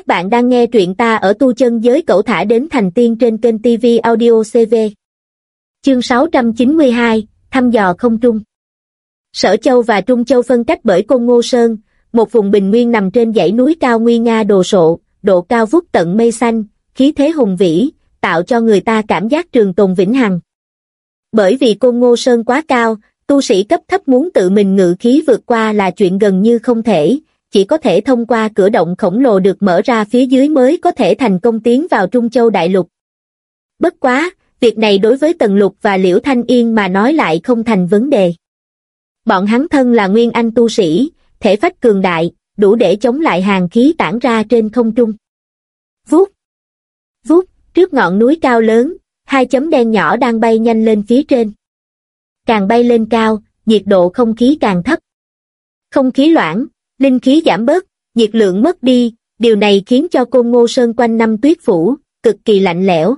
Các bạn đang nghe truyện ta ở tu chân giới cẩu thả đến thành tiên trên kênh TV Audio CV. Chương 692, thăm dò không trung. Sở Châu và Trung Châu phân cách bởi Côn Ngô Sơn, một vùng bình nguyên nằm trên dãy núi cao nguy nga đồ sộ, độ cao vút tận mây xanh, khí thế hùng vĩ, tạo cho người ta cảm giác trường tồn vĩnh hằng. Bởi vì Côn Ngô Sơn quá cao, tu sĩ cấp thấp muốn tự mình ngự khí vượt qua là chuyện gần như không thể, chỉ có thể thông qua cửa động khổng lồ được mở ra phía dưới mới có thể thành công tiến vào Trung Châu Đại Lục. Bất quá, việc này đối với Tần Lục và Liễu Thanh Yên mà nói lại không thành vấn đề. Bọn hắn thân là nguyên anh tu sĩ, thể phách cường đại, đủ để chống lại hàng khí tản ra trên không trung. Vút! Vút! Trước ngọn núi cao lớn, hai chấm đen nhỏ đang bay nhanh lên phía trên. Càng bay lên cao, nhiệt độ không khí càng thấp. Không khí loãng, linh khí giảm bớt, nhiệt lượng mất đi, điều này khiến cho côn ngô sơn quanh năm tuyết phủ, cực kỳ lạnh lẽo.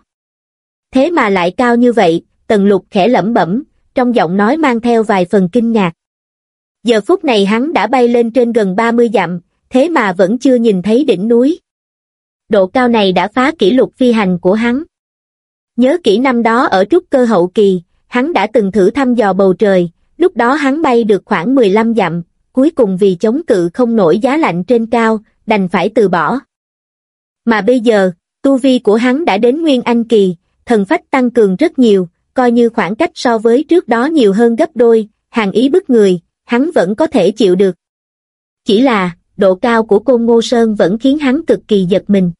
Thế mà lại cao như vậy, tần lục khẽ lẩm bẩm, trong giọng nói mang theo vài phần kinh ngạc. Giờ phút này hắn đã bay lên trên gần 30 dặm, thế mà vẫn chưa nhìn thấy đỉnh núi. Độ cao này đã phá kỷ lục phi hành của hắn. Nhớ kỹ năm đó ở trúc cơ hậu kỳ, hắn đã từng thử thăm dò bầu trời, lúc đó hắn bay được khoảng 15 dặm, cuối cùng vì chống cự không nổi giá lạnh trên cao, đành phải từ bỏ. Mà bây giờ, tu vi của hắn đã đến Nguyên Anh Kỳ, thần phách tăng cường rất nhiều, coi như khoảng cách so với trước đó nhiều hơn gấp đôi, hàng ý bức người, hắn vẫn có thể chịu được. Chỉ là, độ cao của côn Ngô Sơn vẫn khiến hắn cực kỳ giật mình.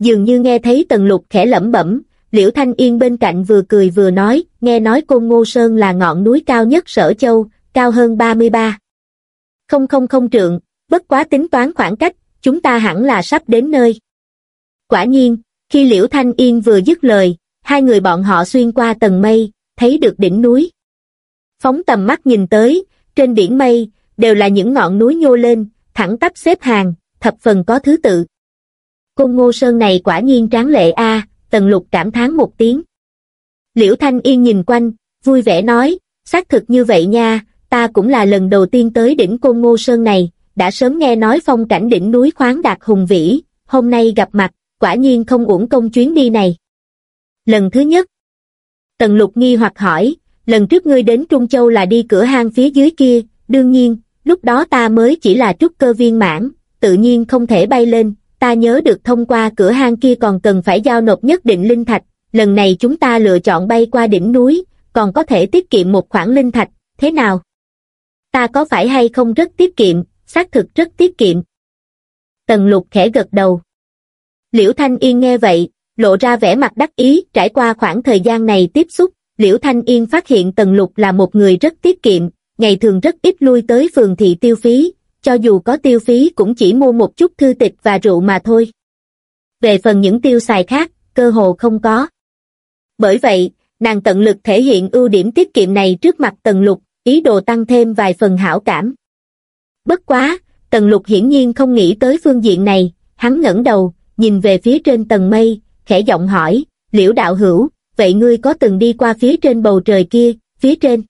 Dường như nghe thấy Tần Lục khẽ lẩm bẩm, Liễu Thanh Yên bên cạnh vừa cười vừa nói, nghe nói Côn Ngô Sơn là ngọn núi cao nhất Sở Châu, cao hơn 33. Không không không trượng, bất quá tính toán khoảng cách, chúng ta hẳn là sắp đến nơi. Quả nhiên, khi Liễu Thanh Yên vừa dứt lời, hai người bọn họ xuyên qua tầng mây, thấy được đỉnh núi. Phóng tầm mắt nhìn tới, trên biển mây, đều là những ngọn núi nhô lên, thẳng tắp xếp hàng, thập phần có thứ tự. Côn Ngô Sơn này quả nhiên tráng lệ a, Tần Lục cảm thán một tiếng. Liễu Thanh Yên nhìn quanh, vui vẻ nói, xác thực như vậy nha, ta cũng là lần đầu tiên tới đỉnh Côn Ngô Sơn này, đã sớm nghe nói phong cảnh đỉnh núi khoáng đạt hùng vĩ, hôm nay gặp mặt, quả nhiên không uổng công chuyến đi này. Lần thứ nhất, Tần Lục nghi hoặc hỏi, lần trước ngươi đến Trung Châu là đi cửa hang phía dưới kia, đương nhiên, lúc đó ta mới chỉ là trúc cơ viên mãn, tự nhiên không thể bay lên, ta nhớ được thông qua cửa hang kia còn cần phải giao nộp nhất định linh thạch, lần này chúng ta lựa chọn bay qua đỉnh núi, còn có thể tiết kiệm một khoản linh thạch, thế nào? Ta có phải hay không rất tiết kiệm, xác thực rất tiết kiệm. Tần lục khẽ gật đầu. Liễu Thanh Yên nghe vậy, lộ ra vẻ mặt đắc ý, trải qua khoảng thời gian này tiếp xúc, Liễu Thanh Yên phát hiện Tần Lục là một người rất tiết kiệm, ngày thường rất ít lui tới phường thị tiêu phí, cho dù có tiêu phí cũng chỉ mua một chút thư tịch và rượu mà thôi. Về phần những tiêu xài khác, cơ hồ không có. Bởi vậy, nàng tận lực thể hiện ưu điểm tiết kiệm này trước mặt Tần Lục, ý đồ tăng thêm vài phần hảo cảm. Bất quá, Tần Lục hiển nhiên không nghĩ tới phương diện này, hắn ngẩng đầu, nhìn về phía trên tầng mây, khẽ giọng hỏi, liễu đạo hữu, vậy ngươi có từng đi qua phía trên bầu trời kia, phía trên?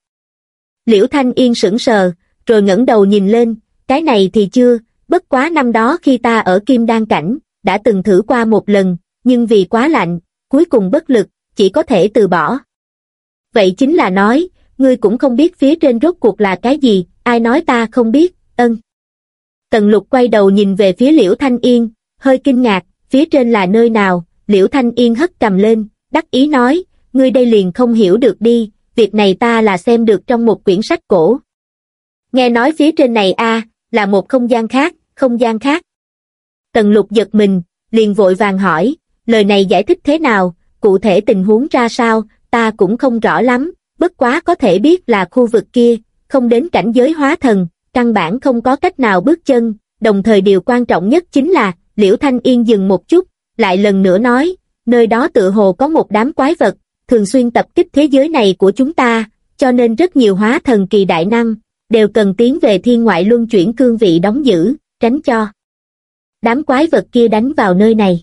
Liễu Thanh Yên sững sờ, rồi ngẩng đầu nhìn lên, cái này thì chưa, bất quá năm đó khi ta ở Kim Đan Cảnh, đã từng thử qua một lần, nhưng vì quá lạnh, cuối cùng bất lực, chỉ có thể từ bỏ. Vậy chính là nói, ngươi cũng không biết phía trên rốt cuộc là cái gì, ai nói ta không biết, ân. Tần lục quay đầu nhìn về phía Liễu Thanh Yên, hơi kinh ngạc, phía trên là nơi nào, Liễu Thanh Yên hất cầm lên, đắc ý nói, ngươi đây liền không hiểu được đi, việc này ta là xem được trong một quyển sách cổ. Nghe nói phía trên này a là một không gian khác, không gian khác. Tần lục giật mình, liền vội vàng hỏi, lời này giải thích thế nào, cụ thể tình huống ra sao, ta cũng không rõ lắm, bất quá có thể biết là khu vực kia, không đến cảnh giới hóa thần, căn bản không có cách nào bước chân, đồng thời điều quan trọng nhất chính là, Liễu Thanh Yên dừng một chút, lại lần nữa nói, nơi đó tự hồ có một đám quái vật, thường xuyên tập kích thế giới này của chúng ta, cho nên rất nhiều hóa thần kỳ đại năng, đều cần tiến về thiên ngoại luân chuyển cương vị đóng giữ, tránh cho. Đám quái vật kia đánh vào nơi này.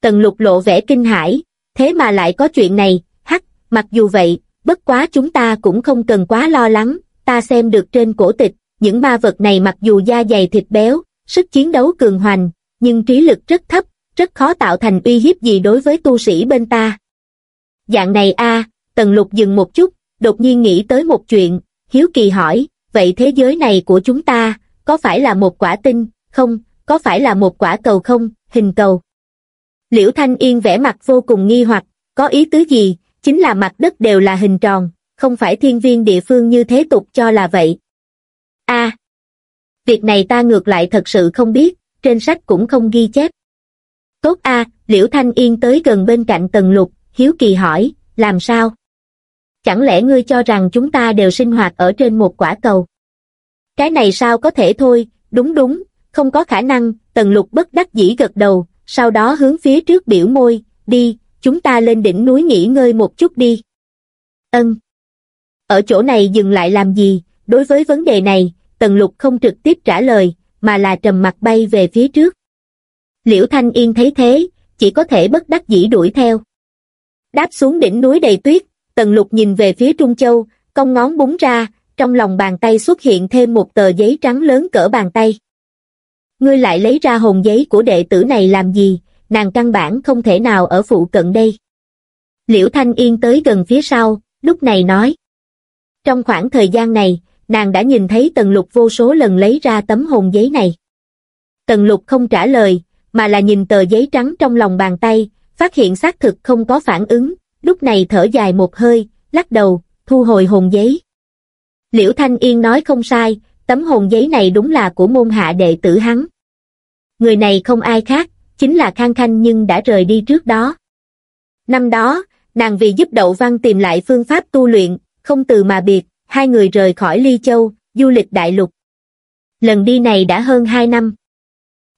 Tần lục lộ vẻ kinh hãi, thế mà lại có chuyện này, hắc, mặc dù vậy, bất quá chúng ta cũng không cần quá lo lắng, ta xem được trên cổ tịch, những ma vật này mặc dù da dày thịt béo, sức chiến đấu cường hoành, nhưng trí lực rất thấp, rất khó tạo thành uy hiếp gì đối với tu sĩ bên ta. Dạng này a Tần Lục dừng một chút, đột nhiên nghĩ tới một chuyện, hiếu kỳ hỏi, vậy thế giới này của chúng ta, có phải là một quả tinh, không, có phải là một quả cầu không, hình cầu. Liễu Thanh Yên vẽ mặt vô cùng nghi hoặc, có ý tứ gì, chính là mặt đất đều là hình tròn, không phải thiên viên địa phương như thế tục cho là vậy. a việc này ta ngược lại thật sự không biết, trên sách cũng không ghi chép. Tốt a Liễu Thanh Yên tới gần bên cạnh Tần Lục, hiếu kỳ hỏi, làm sao? Chẳng lẽ ngươi cho rằng chúng ta đều sinh hoạt ở trên một quả cầu? Cái này sao có thể thôi, đúng đúng, không có khả năng, Tần Lục bất đắc dĩ gật đầu, sau đó hướng phía trước biểu môi, đi, chúng ta lên đỉnh núi nghỉ ngơi một chút đi. Ân. Ở chỗ này dừng lại làm gì, đối với vấn đề này, Tần Lục không trực tiếp trả lời, mà là trầm mặt bay về phía trước. Liễu Thanh Yên thấy thế, chỉ có thể bất đắc dĩ đuổi theo. Đáp xuống đỉnh núi đầy tuyết, Tần Lục nhìn về phía Trung Châu, cong ngón búng ra, trong lòng bàn tay xuất hiện thêm một tờ giấy trắng lớn cỡ bàn tay. Ngươi lại lấy ra hồn giấy của đệ tử này làm gì, nàng căn bản không thể nào ở phụ cận đây. Liễu Thanh Yên tới gần phía sau, lúc này nói. Trong khoảng thời gian này, nàng đã nhìn thấy Tần Lục vô số lần lấy ra tấm hồn giấy này. Tần Lục không trả lời, mà là nhìn tờ giấy trắng trong lòng bàn tay, phát hiện xác thực không có phản ứng, lúc này thở dài một hơi, lắc đầu, thu hồi hồn giấy. Liễu Thanh Yên nói không sai, tấm hồn giấy này đúng là của môn hạ đệ tử hắn. Người này không ai khác, chính là Khang Khanh nhưng đã rời đi trước đó. Năm đó, nàng vì giúp Đậu Văn tìm lại phương pháp tu luyện, không từ mà biệt, hai người rời khỏi Ly Châu, du lịch đại lục. Lần đi này đã hơn hai năm.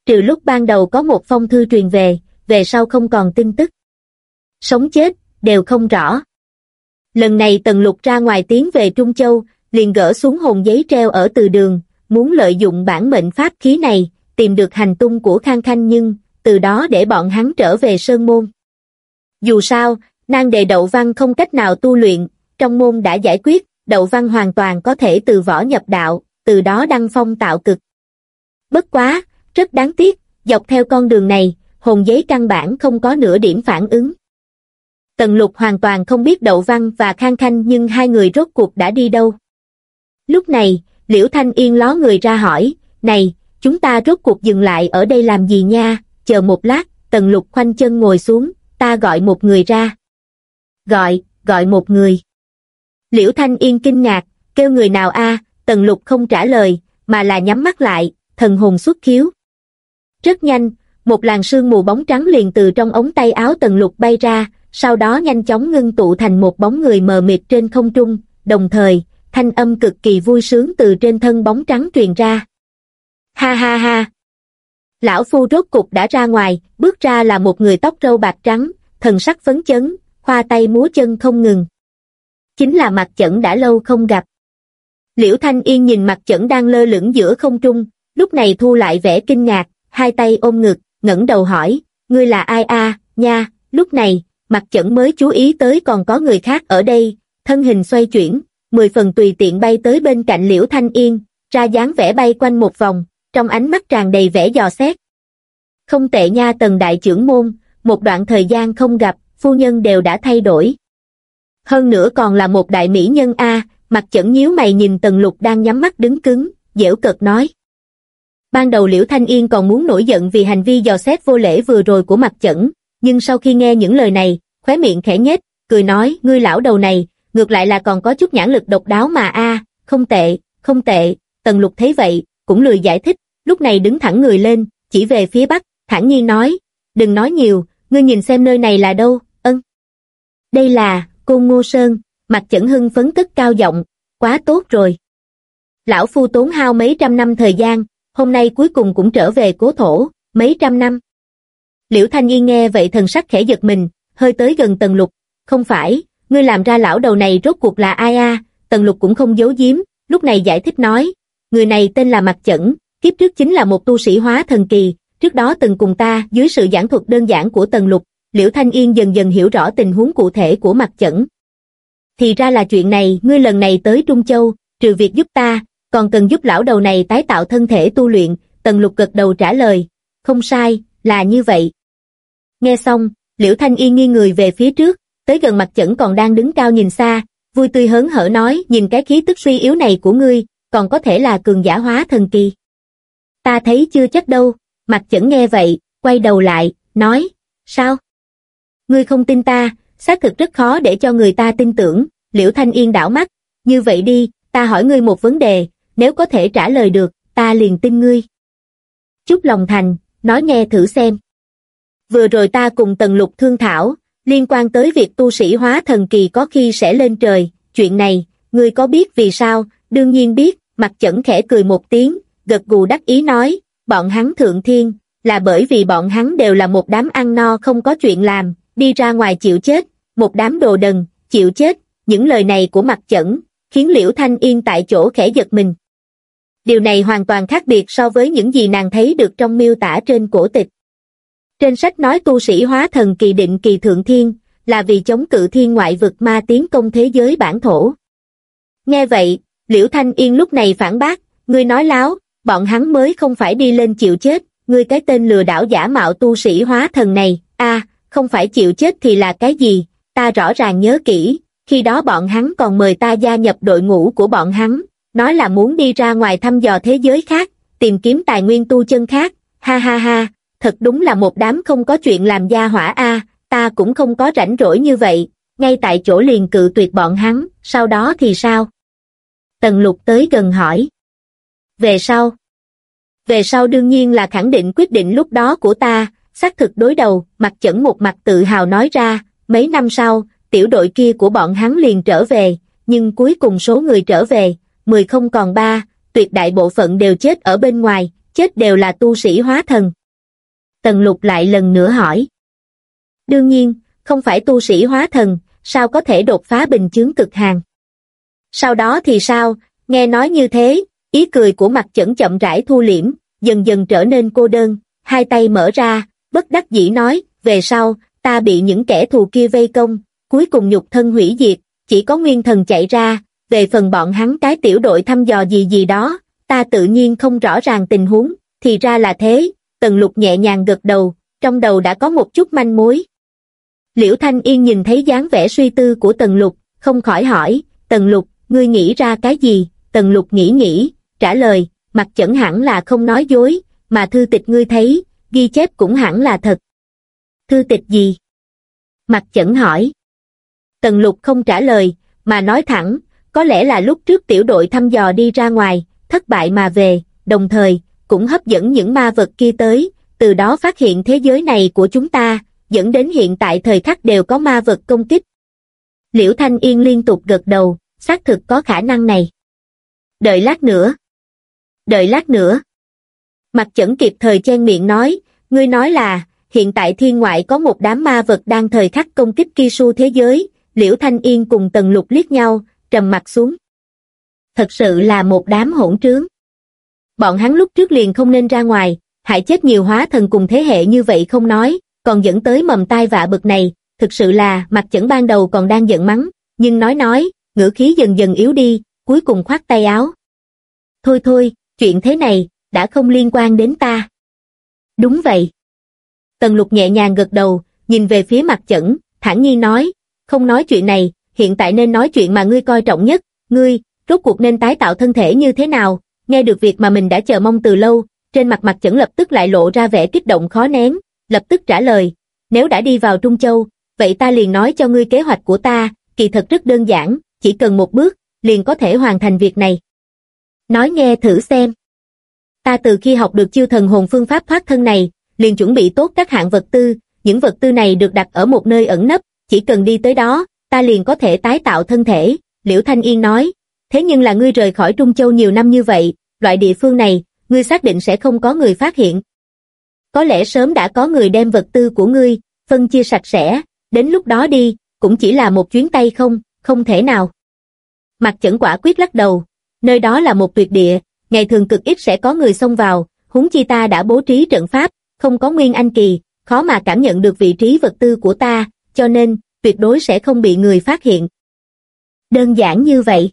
Trừ lúc ban đầu có một phong thư truyền về, về sau không còn tin tức. Sống chết, đều không rõ. Lần này Tần Lục ra ngoài tiến về Trung Châu, liền gỡ xuống hồn giấy treo ở từ đường, muốn lợi dụng bản mệnh pháp khí này, tìm được hành tung của Khang Khanh nhưng, từ đó để bọn hắn trở về Sơn Môn. Dù sao, nan đề đậu văn không cách nào tu luyện, trong môn đã giải quyết, đậu văn hoàn toàn có thể từ võ nhập đạo, từ đó đăng phong tạo cực. Bất quá, rất đáng tiếc, dọc theo con đường này, hồn giấy căn bản không có nửa điểm phản ứng. Tần lục hoàn toàn không biết đậu văn và khang khanh nhưng hai người rốt cuộc đã đi đâu. Lúc này, Liễu Thanh Yên ló người ra hỏi, này, chúng ta rốt cuộc dừng lại ở đây làm gì nha, chờ một lát, tần lục khoanh chân ngồi xuống, ta gọi một người ra. Gọi, gọi một người. Liễu Thanh Yên kinh ngạc, kêu người nào a tần lục không trả lời, mà là nhắm mắt lại, thần hồn xuất khiếu. Rất nhanh, một làn sương mù bóng trắng liền từ trong ống tay áo tần lục bay ra, sau đó nhanh chóng ngưng tụ thành một bóng người mờ mịt trên không trung, đồng thời, thanh âm cực kỳ vui sướng từ trên thân bóng trắng truyền ra. Ha ha ha! Lão Phu rốt cục đã ra ngoài, bước ra là một người tóc râu bạc trắng, thần sắc phấn chấn, khoa tay múa chân không ngừng. Chính là mặt chẩn đã lâu không gặp. Liễu Thanh Yên nhìn mặt chẩn đang lơ lửng giữa không trung, lúc này thu lại vẻ kinh ngạc, hai tay ôm ngực, ngẩng đầu hỏi, ngươi là ai a nha, lúc này, mặt chẩn mới chú ý tới còn có người khác ở đây, thân hình xoay chuyển, mười phần tùy tiện bay tới bên cạnh Liễu Thanh Yên, ra dáng vẻ bay quanh một vòng, trong ánh mắt tràn đầy vẻ dò xét. Không tệ nha tần đại trưởng môn, một đoạn thời gian không gặp, phu nhân đều đã thay đổi. Hơn nữa còn là một đại mỹ nhân A, mặt chẩn nhíu mày nhìn tần lục đang nhắm mắt đứng cứng, dễu cợt nói. Ban đầu Liễu Thanh Yên còn muốn nổi giận vì hành vi dò xét vô lễ vừa rồi của mặt chẩn, nhưng sau khi nghe những lời này, khóe miệng khẽ nhếch, cười nói, ngươi lão đầu này, ngược lại là còn có chút nhãn lực độc đáo mà a, không tệ, không tệ, tần lục thấy vậy, cũng lười giải thích, lúc này đứng thẳng người lên, chỉ về phía bắc, thản nhiên nói, đừng nói nhiều, ngươi nhìn xem nơi này là đâu, ân. Đây là, Côn Ngô Sơn, mặt chẩn hưng phấn tức cao giọng, quá tốt rồi. Lão Phu tốn hao mấy trăm năm thời gian, hôm nay cuối cùng cũng trở về cố thổ, mấy trăm năm. Liễu Thanh Nhi nghe vậy thần sắc khẽ giật mình, hơi tới gần Tần Lục, không phải, ngươi làm ra lão đầu này rốt cuộc là ai a? Tần Lục cũng không giấu giếm, lúc này giải thích nói, người này tên là Mặt Chẩn, kiếp trước chính là một tu sĩ hóa thần kỳ, trước đó từng cùng ta dưới sự giảng thuật đơn giản của Tần Lục, Liễu Thanh Yên dần dần hiểu rõ tình huống cụ thể của Mặt Chẩn. Thì ra là chuyện này, ngươi lần này tới Trung Châu, trừ việc giúp ta, còn cần giúp lão đầu này tái tạo thân thể tu luyện, Tần Lục gật đầu trả lời, không sai, là như vậy. Nghe xong, Liễu Thanh Yên nghi người về phía trước, tới gần mặt chẩn còn đang đứng cao nhìn xa, vui tươi hớn hở nói nhìn cái khí tức suy yếu này của ngươi, còn có thể là cường giả hóa thần kỳ. Ta thấy chưa chắc đâu, mặt chẩn nghe vậy, quay đầu lại, nói, sao? Ngươi không tin ta, xác thực rất khó để cho người ta tin tưởng, Liễu Thanh Yên đảo mắt, như vậy đi, ta hỏi ngươi một vấn đề, nếu có thể trả lời được, ta liền tin ngươi. Chúc lòng thành, nói nghe thử xem. Vừa rồi ta cùng Tần Lục thương thảo, liên quan tới việc tu sĩ hóa thần kỳ có khi sẽ lên trời, chuyện này, ngươi có biết vì sao, đương nhiên biết, mặt chẩn khẽ cười một tiếng, gật gù đắc ý nói, bọn hắn thượng thiên, là bởi vì bọn hắn đều là một đám ăn no không có chuyện làm, đi ra ngoài chịu chết, một đám đồ đần, chịu chết, những lời này của mặt chẩn, khiến Liễu Thanh Yên tại chỗ khẽ giật mình. Điều này hoàn toàn khác biệt so với những gì nàng thấy được trong miêu tả trên cổ tịch. Trên sách nói tu sĩ hóa thần kỳ định kỳ thượng thiên, là vì chống cự thiên ngoại vực ma tiến công thế giới bản thổ. Nghe vậy, Liễu Thanh Yên lúc này phản bác, ngươi nói láo, bọn hắn mới không phải đi lên chịu chết, ngươi cái tên lừa đảo giả mạo tu sĩ hóa thần này, a không phải chịu chết thì là cái gì, ta rõ ràng nhớ kỹ, khi đó bọn hắn còn mời ta gia nhập đội ngũ của bọn hắn, nói là muốn đi ra ngoài thăm dò thế giới khác, tìm kiếm tài nguyên tu chân khác, ha ha ha, thật đúng là một đám không có chuyện làm gia hỏa a, ta cũng không có rảnh rỗi như vậy, ngay tại chỗ liền cự tuyệt bọn hắn, sau đó thì sao? Tần lục tới gần hỏi. Về sau? Về sau đương nhiên là khẳng định quyết định lúc đó của ta, xác thực đối đầu, mặt chẩn một mặt tự hào nói ra, mấy năm sau, tiểu đội kia của bọn hắn liền trở về, nhưng cuối cùng số người trở về, mười không còn ba, tuyệt đại bộ phận đều chết ở bên ngoài, chết đều là tu sĩ hóa thần. Tần lục lại lần nữa hỏi. Đương nhiên, không phải tu sĩ hóa thần, sao có thể đột phá bình chướng cực hàng. Sau đó thì sao, nghe nói như thế, ý cười của mặt chẩn chậm rãi thu liễm, dần dần trở nên cô đơn, hai tay mở ra, bất đắc dĩ nói, về sau, ta bị những kẻ thù kia vây công, cuối cùng nhục thân hủy diệt, chỉ có nguyên thần chạy ra, về phần bọn hắn cái tiểu đội thăm dò gì gì đó, ta tự nhiên không rõ ràng tình huống, thì ra là thế, tần lục nhẹ nhàng gật đầu, trong đầu đã có một chút manh mối. Liễu Thanh Yên nhìn thấy dáng vẻ suy tư của tần lục, không khỏi hỏi, tần lục, ngươi nghĩ ra cái gì, tần lục nghĩ nghĩ, trả lời, mặt chẩn hẳn là không nói dối, mà thư tịch ngươi thấy, ghi chép cũng hẳn là thật. Thư tịch gì? Mặt chẩn hỏi. Tần lục không trả lời, mà nói thẳng, có lẽ là lúc trước tiểu đội thăm dò đi ra ngoài, thất bại mà về, đồng thời, cũng hấp dẫn những ma vật kia tới, từ đó phát hiện thế giới này của chúng ta, dẫn đến hiện tại thời khắc đều có ma vật công kích. Liễu Thanh Yên liên tục gật đầu, xác thực có khả năng này. Đợi lát nữa. Đợi lát nữa. Mặt chẩn kịp thời chen miệng nói, ngươi nói là, hiện tại thiên ngoại có một đám ma vật đang thời khắc công kích Kisu thế giới, Liễu Thanh Yên cùng Tần Lục liếc nhau, trầm mặt xuống. Thật sự là một đám hỗn trướng. Bọn hắn lúc trước liền không nên ra ngoài, hại chết nhiều hóa thần cùng thế hệ như vậy không nói, còn dẫn tới mầm tai vạ bực này, thực sự là mặt chẩn ban đầu còn đang giận mắng, nhưng nói nói, ngữ khí dần dần yếu đi, cuối cùng khoát tay áo. Thôi thôi, chuyện thế này, đã không liên quan đến ta. Đúng vậy. Tần lục nhẹ nhàng gật đầu, nhìn về phía mặt chẩn, thản nhiên nói, không nói chuyện này, hiện tại nên nói chuyện mà ngươi coi trọng nhất, ngươi, rốt cuộc nên tái tạo thân thể như thế nào, nghe được việc mà mình đã chờ mong từ lâu, trên mặt mặt chẩn lập tức lại lộ ra vẻ kích động khó nén, lập tức trả lời, nếu đã đi vào Trung Châu, vậy ta liền nói cho ngươi kế hoạch của ta, kỳ thật rất đơn giản, chỉ cần một bước, liền có thể hoàn thành việc này. Nói nghe thử xem. Ta từ khi học được chiêu thần hồn phương pháp thoát thân này, liền chuẩn bị tốt các hạng vật tư, những vật tư này được đặt ở một nơi ẩn nấp, chỉ cần đi tới đó, ta liền có thể tái tạo thân thể, Liễu Thanh Yên nói. Thế nhưng là ngươi rời khỏi Trung Châu nhiều năm như vậy, loại địa phương này, ngươi xác định sẽ không có người phát hiện. Có lẽ sớm đã có người đem vật tư của ngươi, phân chia sạch sẽ, đến lúc đó đi, cũng chỉ là một chuyến tay không, không thể nào. Mặt chẩn quả quyết lắc đầu, nơi đó là một tuyệt địa, ngày thường cực ít sẽ có người xông vào, huống chi ta đã bố trí trận pháp, không có nguyên anh kỳ, khó mà cảm nhận được vị trí vật tư của ta, cho nên, tuyệt đối sẽ không bị người phát hiện. Đơn giản như vậy.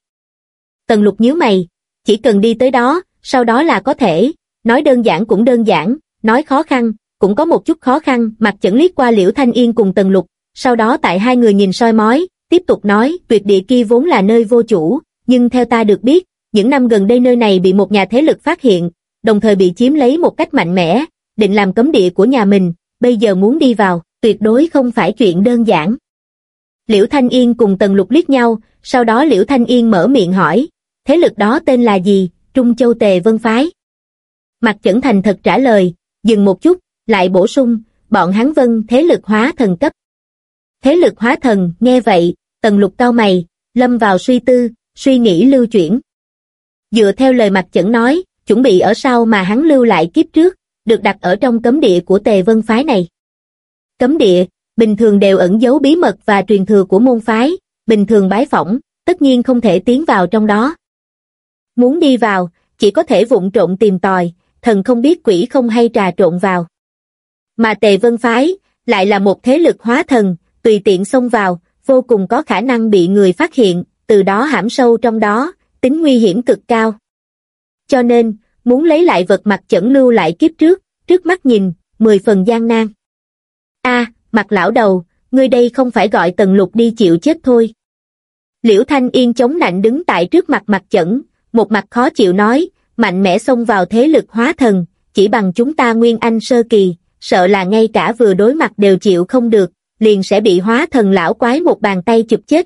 Tần lục nhíu mày, chỉ cần đi tới đó, sau đó là có thể, nói đơn giản cũng đơn giản, nói khó khăn, cũng có một chút khó khăn, mặt chẩn liếc qua Liễu Thanh Yên cùng Tần Lục, sau đó tại hai người nhìn soi mói, tiếp tục nói, tuyệt địa kia vốn là nơi vô chủ, nhưng theo ta được biết, những năm gần đây nơi này bị một nhà thế lực phát hiện, đồng thời bị chiếm lấy một cách mạnh mẽ, định làm cấm địa của nhà mình, bây giờ muốn đi vào, tuyệt đối không phải chuyện đơn giản. Liễu Thanh Yên cùng Tần Lục liếc nhau, sau đó Liễu Thanh Yên mở miệng hỏi, thế lực đó tên là gì, Trung Châu Tề Vân Phái. Mặt chẩn thành thật trả lời, dừng một chút, lại bổ sung, bọn hắn vân thế lực hóa thần cấp. Thế lực hóa thần, nghe vậy, Tần Lục cao mày, lâm vào suy tư, suy nghĩ lưu chuyển. Dựa theo lời mặt chẩn nói, chuẩn bị ở sau mà hắn lưu lại kiếp trước, được đặt ở trong cấm địa của Tề Vân Phái này. Cấm địa, bình thường đều ẩn giấu bí mật và truyền thừa của môn phái, bình thường bái phỏng, tất nhiên không thể tiến vào trong đó. Muốn đi vào, chỉ có thể vụng trộn tìm tòi, thần không biết quỷ không hay trà trộn vào. Mà Tề Vân Phái, lại là một thế lực hóa thần, tùy tiện xông vào, vô cùng có khả năng bị người phát hiện, từ đó hãm sâu trong đó, tính nguy hiểm cực cao. Cho nên, muốn lấy lại vật mặt chẩn lưu lại kiếp trước, trước mắt nhìn, mười phần gian nan. a mặt lão đầu, ngươi đây không phải gọi tần lục đi chịu chết thôi. Liễu Thanh Yên chống nạnh đứng tại trước mặt mặt chẩn, một mặt khó chịu nói, mạnh mẽ xông vào thế lực hóa thần, chỉ bằng chúng ta nguyên anh sơ kỳ, sợ là ngay cả vừa đối mặt đều chịu không được, liền sẽ bị hóa thần lão quái một bàn tay chụp chết.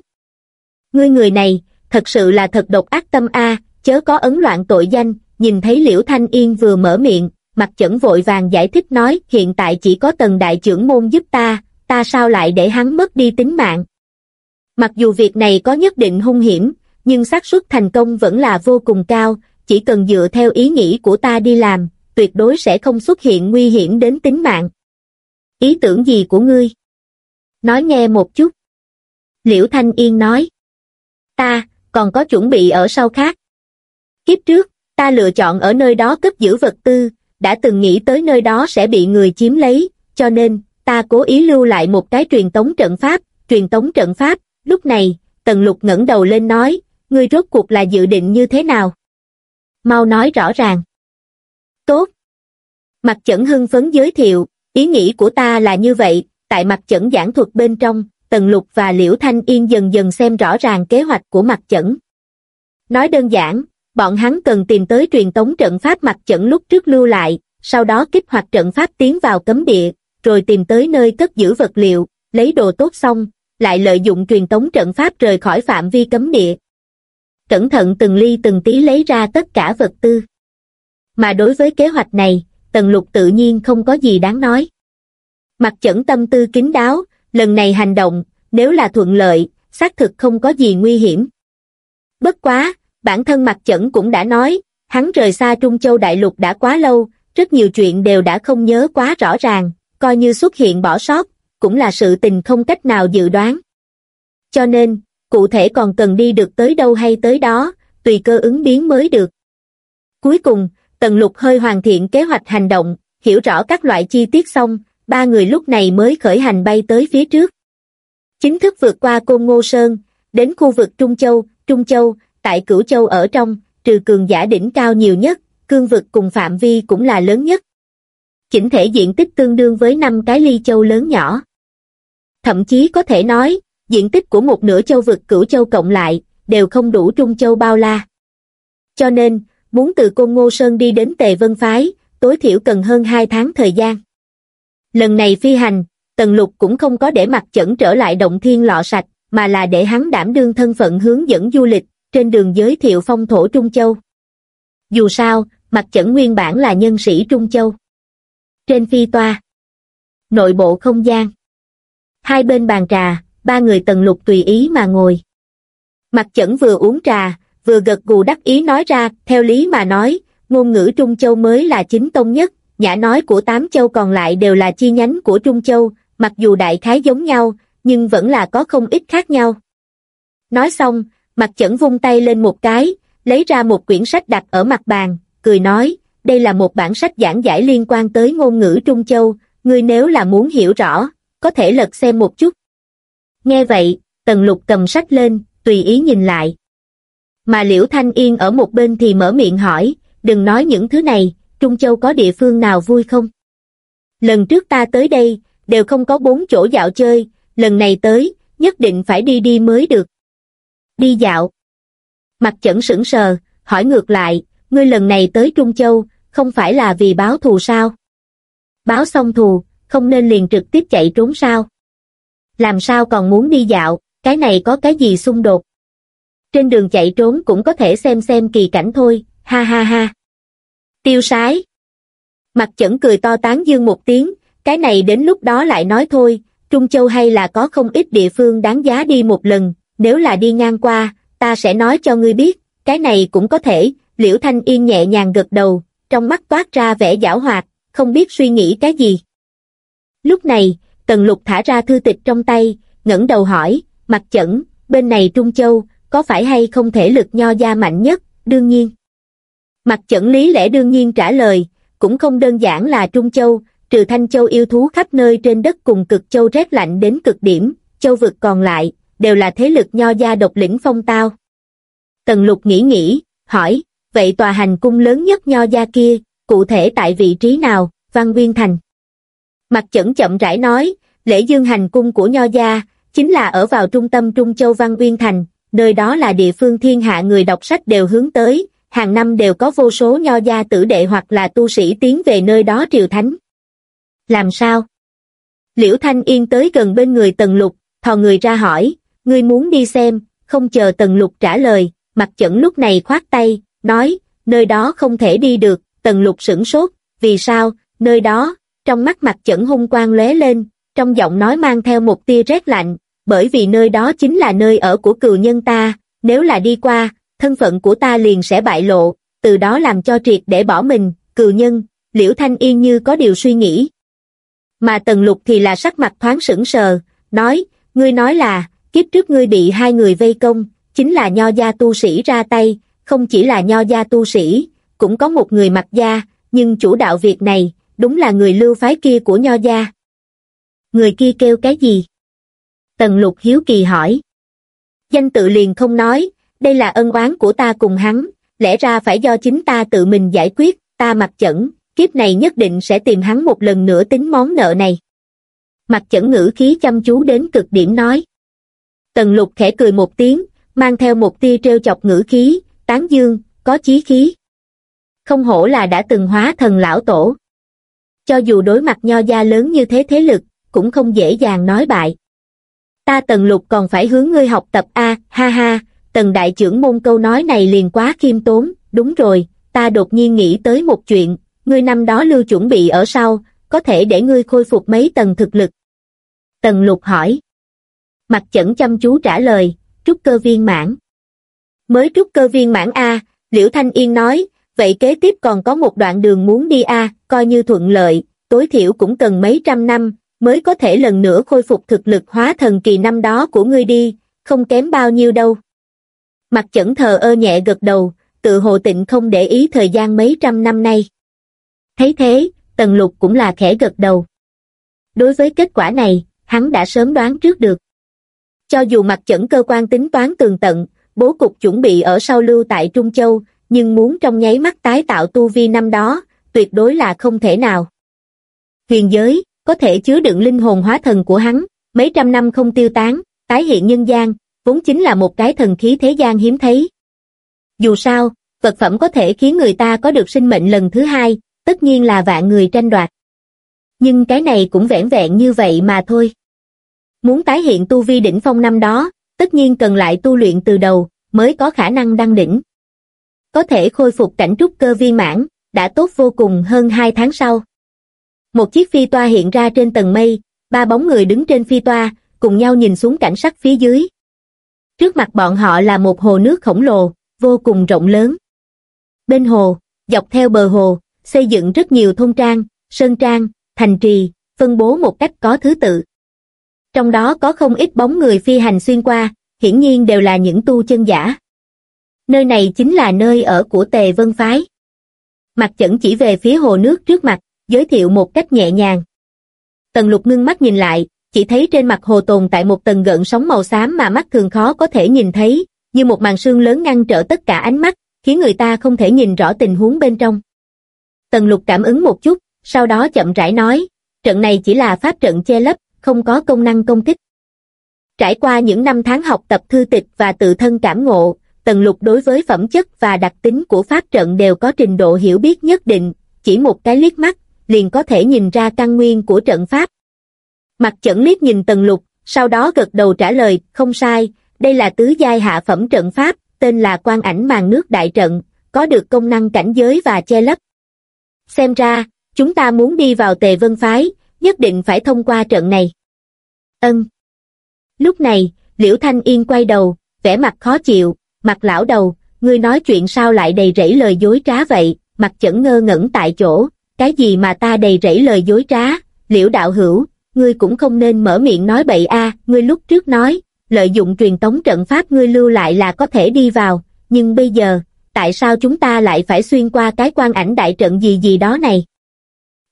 Ngươi người này, thật sự là thật độc ác tâm a, chớ có ấn loạn tội danh, nhìn thấy Liễu Thanh Yên vừa mở miệng, mặt chẩn vội vàng giải thích nói hiện tại chỉ có tần đại trưởng môn giúp ta, ta sao lại để hắn mất đi tính mạng. Mặc dù việc này có nhất định hung hiểm, nhưng xác suất thành công vẫn là vô cùng cao, chỉ cần dựa theo ý nghĩ của ta đi làm, tuyệt đối sẽ không xuất hiện nguy hiểm đến tính mạng. Ý tưởng gì của ngươi? Nói nghe một chút. Liễu Thanh Yên nói. Ta, còn có chuẩn bị ở sau khác. Kiếp trước, ta lựa chọn ở nơi đó cất giữ vật tư, đã từng nghĩ tới nơi đó sẽ bị người chiếm lấy, cho nên, ta cố ý lưu lại một cái truyền tống trận pháp, truyền tống trận pháp, lúc này, Tần Lục ngẩng đầu lên nói, ngươi rốt cuộc là dự định như thế nào? Mau nói rõ ràng. Tốt. Mặt chẩn hưng phấn giới thiệu, ý nghĩ của ta là như vậy, tại mặt chẩn giảng thuật bên trong, Tần Lục và Liễu Thanh Yên dần dần xem rõ ràng kế hoạch của mặt chẩn. Nói đơn giản, bọn hắn cần tìm tới truyền tống trận pháp mặt chẩn lúc trước lưu lại, sau đó kích hoạt trận pháp tiến vào cấm địa, rồi tìm tới nơi cất giữ vật liệu, lấy đồ tốt xong, lại lợi dụng truyền tống trận pháp rời khỏi phạm vi cấm địa. Cẩn thận từng ly từng tí lấy ra tất cả vật tư. Mà đối với kế hoạch này, Tần Lục tự nhiên không có gì đáng nói. Mặt chẩn tâm tư kín đáo, lần này hành động, nếu là thuận lợi, xác thực không có gì nguy hiểm. Bất quá, bản thân mặt chẩn cũng đã nói, hắn rời xa Trung Châu Đại Lục đã quá lâu, rất nhiều chuyện đều đã không nhớ quá rõ ràng, coi như xuất hiện bỏ sót, cũng là sự tình không cách nào dự đoán. Cho nên, cụ thể còn cần đi được tới đâu hay tới đó, tùy cơ ứng biến mới được. Cuối cùng, Tần Lục hơi hoàn thiện kế hoạch hành động, hiểu rõ các loại chi tiết xong, ba người lúc này mới khởi hành bay tới phía trước. Chính thức vượt qua Côn Ngô Sơn, đến khu vực Trung Châu, Trung Châu, tại Cửu Châu ở trong, trừ cường giả đỉnh cao nhiều nhất, cương vực cùng phạm vi cũng là lớn nhất. Chỉnh thể diện tích tương đương với năm cái ly châu lớn nhỏ. Thậm chí có thể nói, diện tích của một nửa châu vực Cửu Châu cộng lại, đều không đủ Trung Châu bao la. Cho nên, muốn từ Côn Ngô Sơn đi đến Tề Vân Phái, tối thiểu cần hơn 2 tháng thời gian. Lần này phi hành, Tần Lục cũng không có để mặt chẩn trở lại động thiên lọ sạch, mà là để hắn đảm đương thân phận hướng dẫn du lịch, trên đường giới thiệu phong thổ Trung Châu. Dù sao, mặt chẩn nguyên bản là nhân sĩ Trung Châu. Trên phi toa, nội bộ không gian. Hai bên bàn trà, ba người Tần Lục tùy ý mà ngồi. Mặt chẩn vừa uống trà, vừa gật gù đắc ý nói ra, theo lý mà nói, ngôn ngữ Trung Châu mới là chính tông nhất, nhã nói của tám châu còn lại đều là chi nhánh của Trung Châu, mặc dù đại khái giống nhau, nhưng vẫn là có không ít khác nhau. Nói xong, mặt chẩn vung tay lên một cái, lấy ra một quyển sách đặt ở mặt bàn, cười nói, đây là một bản sách giảng giải liên quan tới ngôn ngữ Trung Châu, ngươi nếu là muốn hiểu rõ, có thể lật xem một chút. Nghe vậy, Tần Lục cầm sách lên, tùy ý nhìn lại. Mà Liễu Thanh Yên ở một bên thì mở miệng hỏi, đừng nói những thứ này, Trung Châu có địa phương nào vui không? lần trước ta tới đây, đều không có bốn chỗ dạo chơi, lần này tới, nhất định phải đi đi mới được. Đi dạo. Mặt chẩn sững sờ, hỏi ngược lại, ngươi lần này tới Trung Châu, không phải là vì báo thù sao? Báo xong thù, không nên liền trực tiếp chạy trốn sao? Làm sao còn muốn đi dạo, cái này có cái gì xung đột? Trên đường chạy trốn cũng có thể xem xem kỳ cảnh thôi, ha ha ha. Tiêu sái. Mặt chẩn cười to tán dương một tiếng, cái này đến lúc đó lại nói thôi, Trung Châu hay là có không ít địa phương đáng giá đi một lần, nếu là đi ngang qua, ta sẽ nói cho ngươi biết, cái này cũng có thể, Liễu Thanh Yên nhẹ nhàng gật đầu, trong mắt toát ra vẻ giảo hoạt, không biết suy nghĩ cái gì. Lúc này, Tần Lục thả ra thư tịch trong tay, ngẩng đầu hỏi, mặt chẩn, bên này Trung Châu, có phải hay không thể lực nho gia mạnh nhất, đương nhiên. Mặt chẩn lý lẽ đương nhiên trả lời, cũng không đơn giản là Trung Châu, trừ Thanh Châu yêu thú khắp nơi trên đất cùng cực châu rét lạnh đến cực điểm, châu vực còn lại, đều là thế lực nho gia độc lĩnh phong tao. Tần lục nghĩ nghĩ, hỏi, vậy tòa hành cung lớn nhất nho gia kia, cụ thể tại vị trí nào, Văn Nguyên Thành? Mặt chẩn chậm rãi nói, lễ dương hành cung của nho gia, chính là ở vào trung tâm Trung Châu Văn Nguyên Thành, nơi đó là địa phương thiên hạ người đọc sách đều hướng tới, hàng năm đều có vô số nho gia tử đệ hoặc là tu sĩ tiến về nơi đó triều thánh. Làm sao? Liễu Thanh Yên tới gần bên người Tần Lục, thò người ra hỏi, ngươi muốn đi xem, không chờ Tần Lục trả lời, mặt chẩn lúc này khoát tay, nói, nơi đó không thể đi được, Tần Lục sửng sốt, vì sao, nơi đó, trong mắt mặt chẩn hung quang lóe lên, trong giọng nói mang theo một tia rét lạnh, bởi vì nơi đó chính là nơi ở của cừu nhân ta, nếu là đi qua, thân phận của ta liền sẽ bại lộ, từ đó làm cho triệt để bỏ mình, cừu nhân, liễu thanh yên như có điều suy nghĩ. Mà tần lục thì là sắc mặt thoáng sững sờ, nói, ngươi nói là, kiếp trước ngươi bị hai người vây công, chính là nho gia tu sĩ ra tay, không chỉ là nho gia tu sĩ, cũng có một người mặc gia, nhưng chủ đạo việc này, đúng là người lưu phái kia của nho gia. Người kia kêu cái gì? Tần lục hiếu kỳ hỏi. Danh tự liền không nói, đây là ân oán của ta cùng hắn, lẽ ra phải do chính ta tự mình giải quyết, ta mặc chẩn, kiếp này nhất định sẽ tìm hắn một lần nữa tính món nợ này. Mặt chẩn ngữ khí chăm chú đến cực điểm nói. Tần lục khẽ cười một tiếng, mang theo một tia treo chọc ngữ khí, tán dương, có chí khí. Không hổ là đã từng hóa thần lão tổ. Cho dù đối mặt nho gia lớn như thế thế lực, cũng không dễ dàng nói bại. Ta tần lục còn phải hướng ngươi học tập A, ha ha, tần đại trưởng môn câu nói này liền quá khiêm tốn, đúng rồi, ta đột nhiên nghĩ tới một chuyện, ngươi năm đó lưu chuẩn bị ở sau, có thể để ngươi khôi phục mấy tầng thực lực. Tần lục hỏi. Mặt chẩn chăm chú trả lời, trúc cơ viên mãn. Mới trúc cơ viên mãn A, Liễu Thanh Yên nói, vậy kế tiếp còn có một đoạn đường muốn đi A, coi như thuận lợi, tối thiểu cũng cần mấy trăm năm, mới có thể lần nữa khôi phục thực lực hóa thần kỳ năm đó của ngươi đi, không kém bao nhiêu đâu. Mặt chẩn thờ ơ nhẹ gật đầu, tự hồ tịnh không để ý thời gian mấy trăm năm nay. Thấy thế, Tần Lục cũng là khẽ gật đầu. Đối với kết quả này, hắn đã sớm đoán trước được. Cho dù mặt chẩn cơ quan tính toán tường tận, bố cục chuẩn bị ở sau lưu tại Trung Châu, nhưng muốn trong nháy mắt tái tạo tu vi năm đó, tuyệt đối là không thể nào. Huyền giới, có thể chứa đựng linh hồn hóa thần của hắn, mấy trăm năm không tiêu tán, tái hiện nhân gian, vốn chính là một cái thần khí thế gian hiếm thấy. Dù sao, vật phẩm có thể khiến người ta có được sinh mệnh lần thứ hai, tất nhiên là vạn người tranh đoạt. Nhưng cái này cũng vẻn vẹn như vậy mà thôi. Muốn tái hiện tu vi đỉnh phong năm đó, tất nhiên cần lại tu luyện từ đầu, mới có khả năng đăng đỉnh. Có thể khôi phục cảnh trúc cơ viên mãn, đã tốt vô cùng hơn hai tháng sau. Một chiếc phi toa hiện ra trên tầng mây, ba bóng người đứng trên phi toa, cùng nhau nhìn xuống cảnh sắc phía dưới. Trước mặt bọn họ là một hồ nước khổng lồ, vô cùng rộng lớn. Bên hồ, dọc theo bờ hồ, xây dựng rất nhiều thôn trang, sơn trang, thành trì, phân bố một cách có thứ tự. Trong đó có không ít bóng người phi hành xuyên qua, hiển nhiên đều là những tu chân giả. Nơi này chính là nơi ở của Tề Vân Phái. Mặt chẩn chỉ về phía hồ nước trước mặt, giới thiệu một cách nhẹ nhàng. Tần lục ngưng mắt nhìn lại, chỉ thấy trên mặt hồ tồn tại một tầng gợn sóng màu xám mà mắt thường khó có thể nhìn thấy, như một màn sương lớn ngăn trở tất cả ánh mắt, khiến người ta không thể nhìn rõ tình huống bên trong. Tần lục cảm ứng một chút, sau đó chậm rãi nói, trận này chỉ là pháp trận che lấp, không có công năng công kích. Trải qua những năm tháng học tập thư tịch và tự thân cảm ngộ, Tần Lục đối với phẩm chất và đặc tính của pháp trận đều có trình độ hiểu biết nhất định, chỉ một cái liếc mắt, liền có thể nhìn ra căn nguyên của trận pháp. Mặt chẩn liếc nhìn Tần Lục, sau đó gật đầu trả lời, không sai, đây là tứ giai hạ phẩm trận pháp, tên là quan ảnh màn nước đại trận, có được công năng cảnh giới và che lấp. Xem ra, chúng ta muốn đi vào tề vân phái, nhất định phải thông qua trận này. Ân. Lúc này, Liễu Thanh Yên quay đầu, vẻ mặt khó chịu, mặt lão đầu, ngươi nói chuyện sao lại đầy rẫy lời dối trá vậy, mặt chẩn ngơ ngẩn tại chỗ, cái gì mà ta đầy rẫy lời dối trá, liễu đạo hữu, ngươi cũng không nên mở miệng nói bậy a ngươi lúc trước nói, lợi dụng truyền tống trận pháp ngươi lưu lại là có thể đi vào, nhưng bây giờ, tại sao chúng ta lại phải xuyên qua cái quan ảnh đại trận gì gì đó này?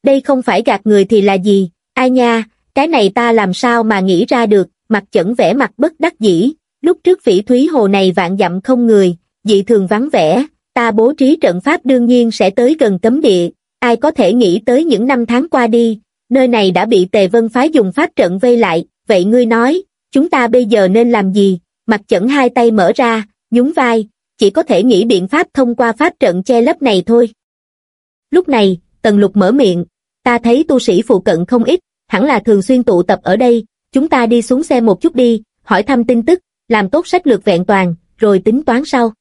Đây không phải gạt người thì là gì, ai nha, cái này ta làm sao mà nghĩ ra được, mặt chẩn vẻ mặt bất đắc dĩ, lúc trước phỉ thúy hồ này vạn dặm không người, dị thường vắng vẻ, ta bố trí trận pháp đương nhiên sẽ tới gần cấm địa, ai có thể nghĩ tới những năm tháng qua đi, nơi này đã bị tề vân phái dùng pháp trận vây lại, vậy ngươi nói, chúng ta bây giờ nên làm gì, mặt chẩn hai tay mở ra, nhún vai, chỉ có thể nghĩ biện pháp thông qua pháp trận che lấp này thôi. Lúc này, Tần Lục mở miệng, ta thấy tu sĩ phụ cận không ít, hẳn là thường xuyên tụ tập ở đây, chúng ta đi xuống xe một chút đi, hỏi thăm tin tức, làm tốt sách lược vẹn toàn, rồi tính toán sau.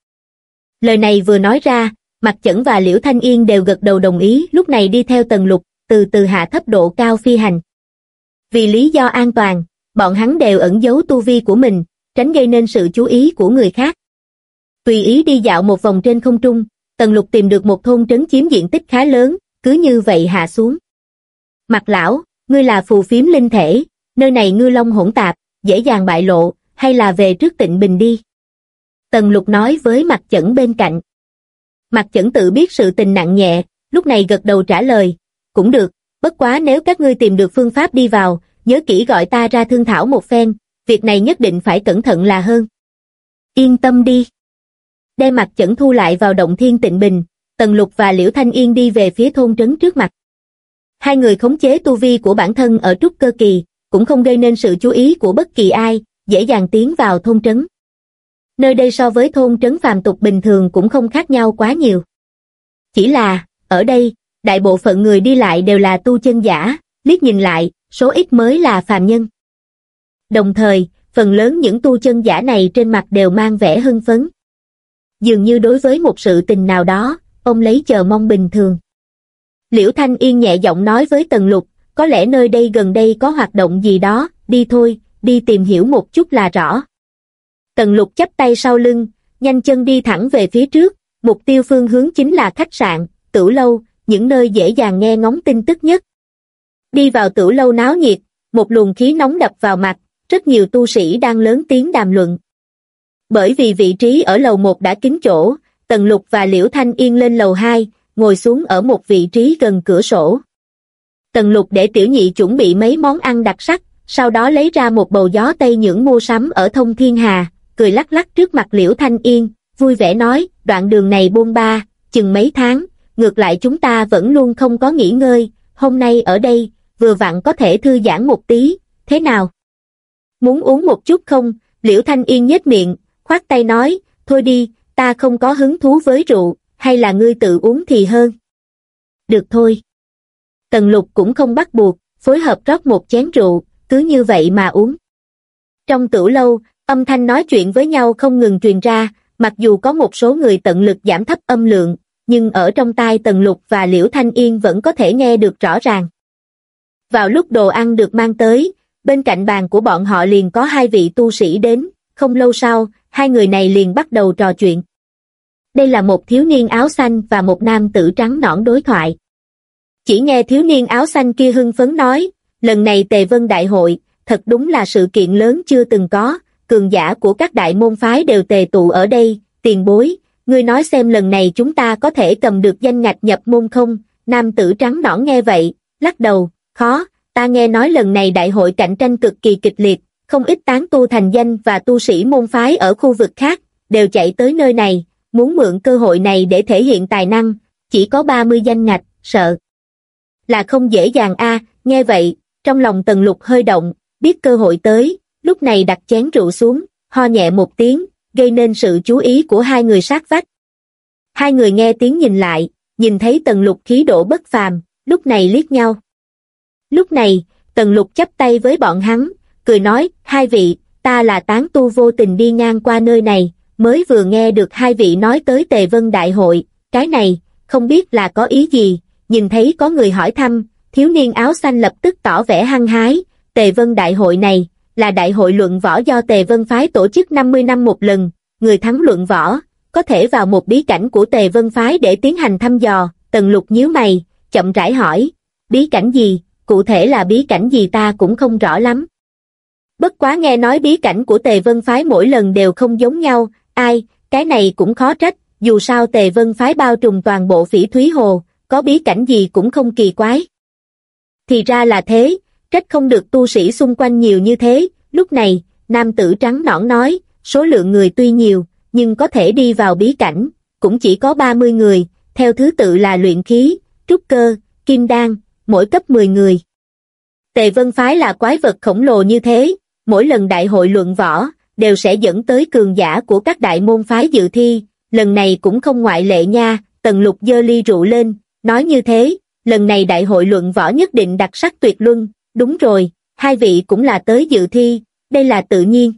Lời này vừa nói ra, Mặt Chẩn và Liễu Thanh Yên đều gật đầu đồng ý lúc này đi theo Tần Lục, từ từ hạ thấp độ cao phi hành. Vì lý do an toàn, bọn hắn đều ẩn giấu tu vi của mình, tránh gây nên sự chú ý của người khác. Tùy ý đi dạo một vòng trên không trung, Tần Lục tìm được một thôn trấn chiếm diện tích khá lớn, cứ như vậy hạ xuống. Mặt lão, ngươi là phù phiếm linh thể, nơi này ngư long hỗn tạp, dễ dàng bại lộ, hay là về trước tịnh bình đi. Tần lục nói với mặt chẩn bên cạnh. Mặt chẩn tự biết sự tình nặng nhẹ, lúc này gật đầu trả lời, cũng được, bất quá nếu các ngươi tìm được phương pháp đi vào, nhớ kỹ gọi ta ra thương thảo một phen, việc này nhất định phải cẩn thận là hơn. Yên tâm đi. Đem mặt chẩn thu lại vào động thiên tịnh bình, Tần Lục và Liễu Thanh Yên đi về phía thôn trấn trước mặt. Hai người khống chế tu vi của bản thân ở trúc cơ kỳ, cũng không gây nên sự chú ý của bất kỳ ai, dễ dàng tiến vào thôn trấn. Nơi đây so với thôn trấn phàm tục bình thường cũng không khác nhau quá nhiều. Chỉ là, ở đây, đại bộ phận người đi lại đều là tu chân giả, liếc nhìn lại, số ít mới là phàm nhân. Đồng thời, phần lớn những tu chân giả này trên mặt đều mang vẻ hưng phấn. Dường như đối với một sự tình nào đó, ông lấy chờ mong bình thường. Liễu Thanh Yên nhẹ giọng nói với Tần Lục, có lẽ nơi đây gần đây có hoạt động gì đó, đi thôi, đi tìm hiểu một chút là rõ. Tần Lục chắp tay sau lưng, nhanh chân đi thẳng về phía trước, mục tiêu phương hướng chính là khách sạn, tử lâu, những nơi dễ dàng nghe ngóng tin tức nhất. Đi vào tử lâu náo nhiệt, một luồng khí nóng đập vào mặt, rất nhiều tu sĩ đang lớn tiếng đàm luận. Bởi vì vị trí ở lầu 1 đã kín chỗ, Tần Lục và Liễu Thanh Yên lên lầu 2, ngồi xuống ở một vị trí gần cửa sổ. Tần Lục để tiểu nhị chuẩn bị mấy món ăn đặc sắc, sau đó lấy ra một bầu gió tây nhưỡng mua sắm ở thông thiên hà, cười lắc lắc trước mặt Liễu Thanh Yên, vui vẻ nói, đoạn đường này buôn ba, chừng mấy tháng, ngược lại chúng ta vẫn luôn không có nghỉ ngơi, hôm nay ở đây, vừa vặn có thể thư giãn một tí, thế nào? Muốn uống một chút không? Liễu Thanh Yên nhếch miệng, khoát tay nói, thôi đi, ta không có hứng thú với rượu, hay là ngươi tự uống thì hơn. Được thôi. Tần lục cũng không bắt buộc, phối hợp rót một chén rượu, cứ như vậy mà uống. Trong tửu lâu, âm thanh nói chuyện với nhau không ngừng truyền ra, mặc dù có một số người tận lực giảm thấp âm lượng, nhưng ở trong tai Tần Lục và Liễu Thanh Yên vẫn có thể nghe được rõ ràng. Vào lúc đồ ăn được mang tới, bên cạnh bàn của bọn họ liền có hai vị tu sĩ đến, không lâu sau, hai người này liền bắt đầu trò chuyện. Đây là một thiếu niên áo xanh và một nam tử trắng nõn đối thoại. Chỉ nghe thiếu niên áo xanh kia hưng phấn nói, lần này Tề Vân Đại hội, thật đúng là sự kiện lớn chưa từng có, cường giả của các đại môn phái đều tề tụ ở đây, tiền bối, ngươi nói xem lần này chúng ta có thể cầm được danh ngạch nhập môn không, nam tử trắng nõn nghe vậy, lắc đầu, khó, ta nghe nói lần này đại hội cạnh tranh cực kỳ kịch liệt, không ít tán tu thành danh và tu sĩ môn phái ở khu vực khác, đều chạy tới nơi này, muốn mượn cơ hội này để thể hiện tài năng, chỉ có 30 danh ngạch, sợ. là không dễ dàng a nghe vậy, trong lòng tần lục hơi động, biết cơ hội tới, lúc này đặt chén rượu xuống, ho nhẹ một tiếng, gây nên sự chú ý của hai người sát vách. Hai người nghe tiếng nhìn lại, nhìn thấy tần lục khí độ bất phàm, lúc này liếc nhau. Lúc này, tần lục chắp tay với bọn hắn, cười nói, hai vị, ta là tán tu vô tình đi ngang qua nơi này, mới vừa nghe được hai vị nói tới Tề Vân Đại hội, cái này, không biết là có ý gì, nhìn thấy có người hỏi thăm, thiếu niên áo xanh lập tức tỏ vẻ hăng hái, Tề Vân Đại hội này, là đại hội luận võ do Tề Vân Phái tổ chức 50 năm một lần, người thắng luận võ, có thể vào một bí cảnh của Tề Vân Phái để tiến hành thăm dò, tần lục nhíu mày, chậm rãi hỏi, bí cảnh gì, cụ thể là bí cảnh gì ta cũng không rõ lắm. Bất quá nghe nói bí cảnh của Tề Vân Phái mỗi lần đều không giống nhau, ai, cái này cũng khó trách, dù sao Tề Vân Phái bao trùm toàn bộ phỉ Thúy Hồ, có bí cảnh gì cũng không kỳ quái. Thì ra là thế, trách không được tu sĩ xung quanh nhiều như thế, lúc này, nam tử trắng nõn nói, số lượng người tuy nhiều, nhưng có thể đi vào bí cảnh, cũng chỉ có 30 người, theo thứ tự là luyện khí, trúc cơ, kim đan, mỗi cấp 10 người. Tề Vân Phái là quái vật khổng lồ như thế, mỗi lần đại hội luận võ, đều sẽ dẫn tới cường giả của các đại môn phái dự thi, lần này cũng không ngoại lệ nha, tần lục dơ ly rượu lên, nói như thế, lần này đại hội luận võ nhất định đặc sắc tuyệt luân, đúng rồi, hai vị cũng là tới dự thi, đây là tự nhiên.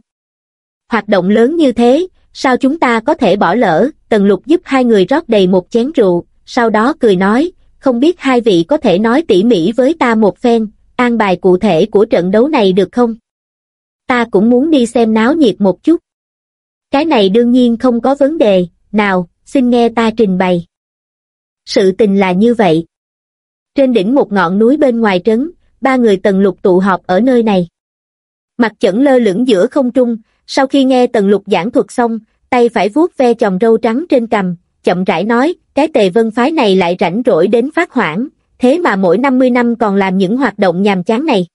Hoạt động lớn như thế, sao chúng ta có thể bỏ lỡ, tần lục giúp hai người rót đầy một chén rượu, sau đó cười nói, không biết hai vị có thể nói tỉ mỉ với ta một phen, an bài cụ thể của trận đấu này được không? Ta cũng muốn đi xem náo nhiệt một chút. Cái này đương nhiên không có vấn đề, nào, xin nghe ta trình bày. Sự tình là như vậy. Trên đỉnh một ngọn núi bên ngoài trấn, ba người tần lục tụ họp ở nơi này. Mặt chẩn lơ lửng giữa không trung, sau khi nghe tần lục giảng thuật xong, tay phải vuốt ve chòm râu trắng trên cằm, chậm rãi nói, cái tề vân phái này lại rảnh rỗi đến phát hoảng, thế mà mỗi 50 năm còn làm những hoạt động nhàm chán này.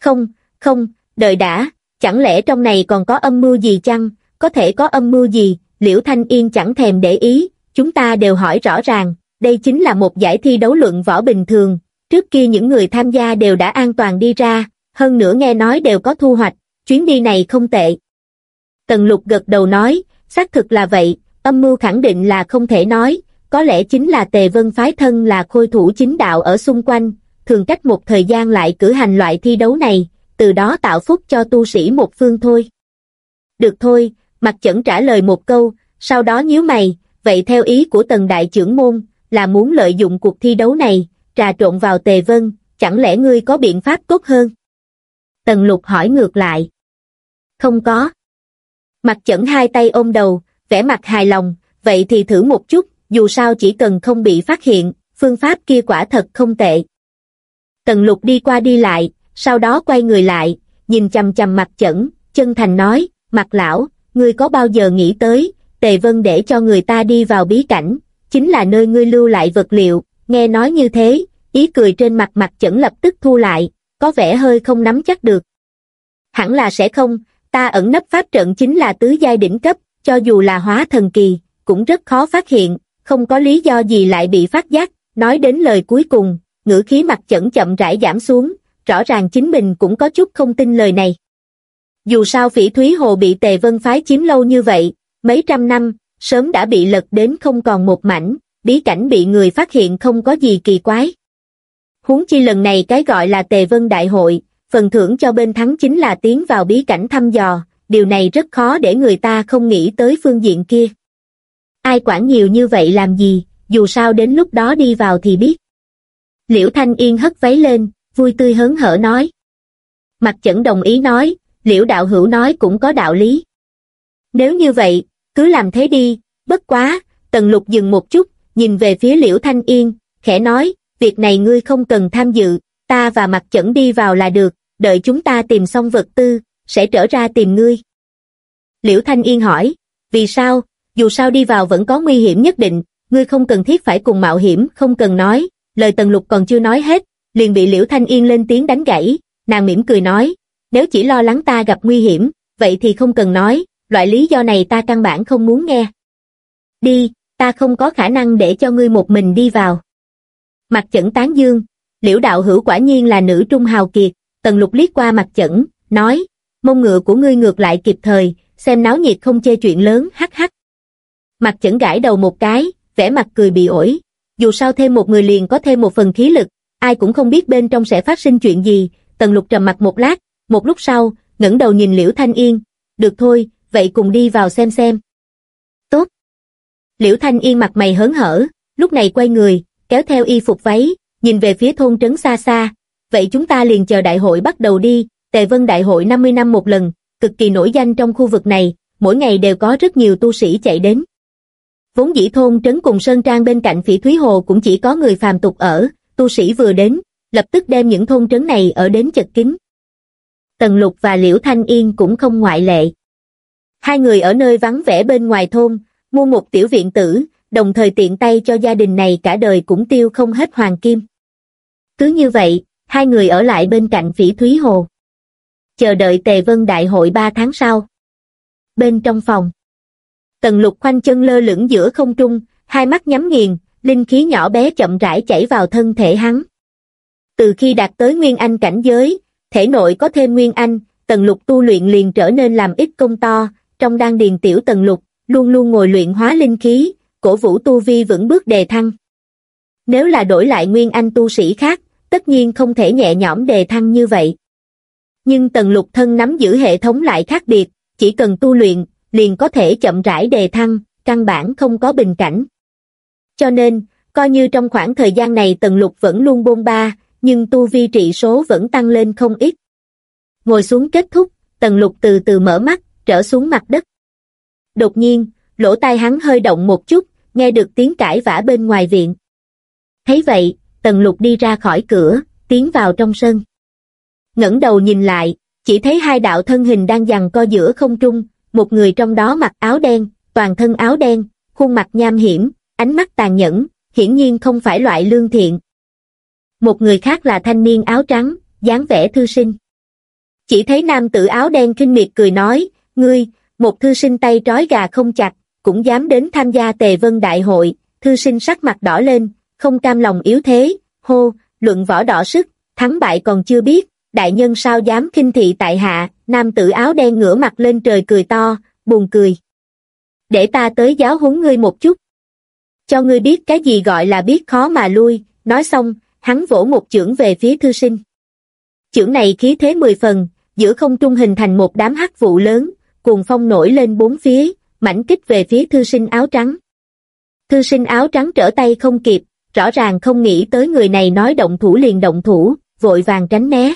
Không, không, đợi đã, chẳng lẽ trong này còn có âm mưu gì chăng, có thể có âm mưu gì, Liễu Thanh Yên chẳng thèm để ý, chúng ta đều hỏi rõ ràng, đây chính là một giải thi đấu luận võ bình thường, trước kia những người tham gia đều đã an toàn đi ra, hơn nữa nghe nói đều có thu hoạch, chuyến đi này không tệ. Tần lục gật đầu nói, xác thực là vậy, âm mưu khẳng định là không thể nói, có lẽ chính là tề vân phái thân là khôi thủ chính đạo ở xung quanh, thường cách một thời gian lại cử hành loại thi đấu này, từ đó tạo phúc cho tu sĩ một phương thôi. Được thôi, mặt chẩn trả lời một câu, sau đó nhíu mày, vậy theo ý của tần đại trưởng môn, là muốn lợi dụng cuộc thi đấu này, trà trộn vào tề vân, chẳng lẽ ngươi có biện pháp tốt hơn? Tần lục hỏi ngược lại. Không có. Mặt chẩn hai tay ôm đầu, vẻ mặt hài lòng, vậy thì thử một chút, dù sao chỉ cần không bị phát hiện, phương pháp kia quả thật không tệ. Tần lục đi qua đi lại, sau đó quay người lại, nhìn chầm chầm mặt chẩn, chân thành nói, mặt lão, ngươi có bao giờ nghĩ tới, tề vân để cho người ta đi vào bí cảnh, chính là nơi ngươi lưu lại vật liệu, nghe nói như thế, ý cười trên mặt mặt chẩn lập tức thu lại, có vẻ hơi không nắm chắc được. Hẳn là sẽ không, ta ẩn nấp pháp trận chính là tứ giai đỉnh cấp, cho dù là hóa thần kỳ, cũng rất khó phát hiện, không có lý do gì lại bị phát giác, nói đến lời cuối cùng, ngữ khí mặt chẩn chậm rãi giảm xuống, rõ ràng chính mình cũng có chút không tin lời này. Dù sao phỉ Thúy Hồ bị Tề Vân phái chiếm lâu như vậy, mấy trăm năm, sớm đã bị lật đến không còn một mảnh, bí cảnh bị người phát hiện không có gì kỳ quái. Huống chi lần này cái gọi là Tề Vân Đại hội, phần thưởng cho bên thắng chính là tiến vào bí cảnh thăm dò, điều này rất khó để người ta không nghĩ tới phương diện kia. Ai quản nhiều như vậy làm gì, dù sao đến lúc đó đi vào thì biết. Liễu Thanh Yên hất váy lên, vui tươi hớn hở nói. Mặt chẩn đồng ý nói, liễu đạo hữu nói cũng có đạo lý. Nếu như vậy, cứ làm thế đi, bất quá, tần lục dừng một chút, nhìn về phía liễu thanh yên, khẽ nói, việc này ngươi không cần tham dự, ta và mặt chẩn đi vào là được, đợi chúng ta tìm xong vật tư, sẽ trở ra tìm ngươi. Liễu Thanh Yên hỏi, vì sao, dù sao đi vào vẫn có nguy hiểm nhất định, ngươi không cần thiết phải cùng mạo hiểm, không cần nói, lời Tần Lục còn chưa nói hết, liền bị Liễu Thanh Yên lên tiếng đánh gãy, nàng mỉm cười nói, nếu chỉ lo lắng ta gặp nguy hiểm, vậy thì không cần nói, loại lý do này ta căn bản không muốn nghe. Đi, ta không có khả năng để cho ngươi một mình đi vào. Mặt chẩn tán dương, liễu đạo hữu quả nhiên là nữ trung hào kiệt, tần lục liếc qua mặt chẩn, nói, mông ngựa của ngươi ngược lại kịp thời, xem náo nhiệt không chê chuyện lớn, hắc hắc. Mặt chẩn gãi đầu một cái, vẻ mặt cười bị ổi, dù sao thêm một người liền có thêm một phần khí lực, ai cũng không biết bên trong sẽ phát sinh chuyện gì, tần lục trầm mặt một lát, một lúc sau, ngẩng đầu nhìn Liễu Thanh Yên, được thôi, vậy cùng đi vào xem xem. Liễu Thanh Yên mặt mày hớn hở, lúc này quay người, kéo theo y phục váy, nhìn về phía thôn trấn xa xa, vậy chúng ta liền chờ đại hội bắt đầu đi, Tề Vân Đại hội 50 năm một lần, cực kỳ nổi danh trong khu vực này, mỗi ngày đều có rất nhiều tu sĩ chạy đến. Vốn dĩ thôn trấn cùng Sơn Trang bên cạnh Phỉ Thúy Hồ cũng chỉ có người phàm tục ở, tu sĩ vừa đến, lập tức đem những thôn trấn này ở đến chật kín. Tần Lục và Liễu Thanh Yên cũng không ngoại lệ. Hai người ở nơi vắng vẻ bên ngoài thôn, mua một tiểu viện tử, đồng thời tiện tay cho gia đình này cả đời cũng tiêu không hết hoàng kim. Cứ như vậy, hai người ở lại bên cạnh Phỉ Thúy Hồ. Chờ đợi Tề Vân Đại hội ba tháng sau. Bên trong phòng. Tần lục khoanh chân lơ lửng giữa không trung, hai mắt nhắm nghiền, linh khí nhỏ bé chậm rãi chảy vào thân thể hắn. Từ khi đạt tới Nguyên Anh cảnh giới, thể nội có thêm Nguyên Anh, tần lục tu luyện liền trở nên làm ít công to, trong đan điền tiểu tần lục, luôn luôn ngồi luyện hóa linh khí, cổ vũ tu vi vững bước đề thăng. Nếu là đổi lại Nguyên Anh tu sĩ khác, tất nhiên không thể nhẹ nhõm đề thăng như vậy. Nhưng tần lục thân nắm giữ hệ thống lại khác biệt, chỉ cần tu luyện, liền có thể chậm rãi đề thăng, căn bản không có bình cảnh. Cho nên, coi như trong khoảng thời gian này tần lục vẫn luôn bôn ba, nhưng tu vi trị số vẫn tăng lên không ít. Ngồi xuống kết thúc, tần lục từ từ mở mắt, trở xuống mặt đất. Đột nhiên, lỗ tai hắn hơi động một chút, nghe được tiếng cãi vã bên ngoài viện. Thấy vậy, tần lục đi ra khỏi cửa, tiến vào trong sân. ngẩng đầu nhìn lại, chỉ thấy hai đạo thân hình đang giằng co giữa không trung, một người trong đó mặc áo đen, toàn thân áo đen, khuôn mặt nham hiểm, ánh mắt tàn nhẫn, hiển nhiên không phải loại lương thiện. Một người khác là thanh niên áo trắng, dáng vẻ thư sinh. Chỉ thấy nam tử áo đen kinh miệt cười nói, ngươi, một thư sinh tay trói gà không chặt, cũng dám đến tham gia tề vân đại hội, thư sinh sắc mặt đỏ lên, không cam lòng yếu thế, hô, luận võ đỏ sức, thắng bại còn chưa biết, đại nhân sao dám kinh thị tại hạ, nam tử áo đen ngửa mặt lên trời cười to, buồn cười. Để ta tới giáo huấn ngươi một chút. Cho ngươi biết cái gì gọi là biết khó mà lui, nói xong, hắn vỗ một chưởng về phía thư sinh. Chưởng này khí thế mười phần, giữa không trung hình thành một đám hắc vụ lớn, cuồng phong nổi lên bốn phía, mảnh kích về phía thư sinh áo trắng. Thư sinh áo trắng trở tay không kịp, rõ ràng không nghĩ tới người này nói động thủ liền động thủ, vội vàng tránh né.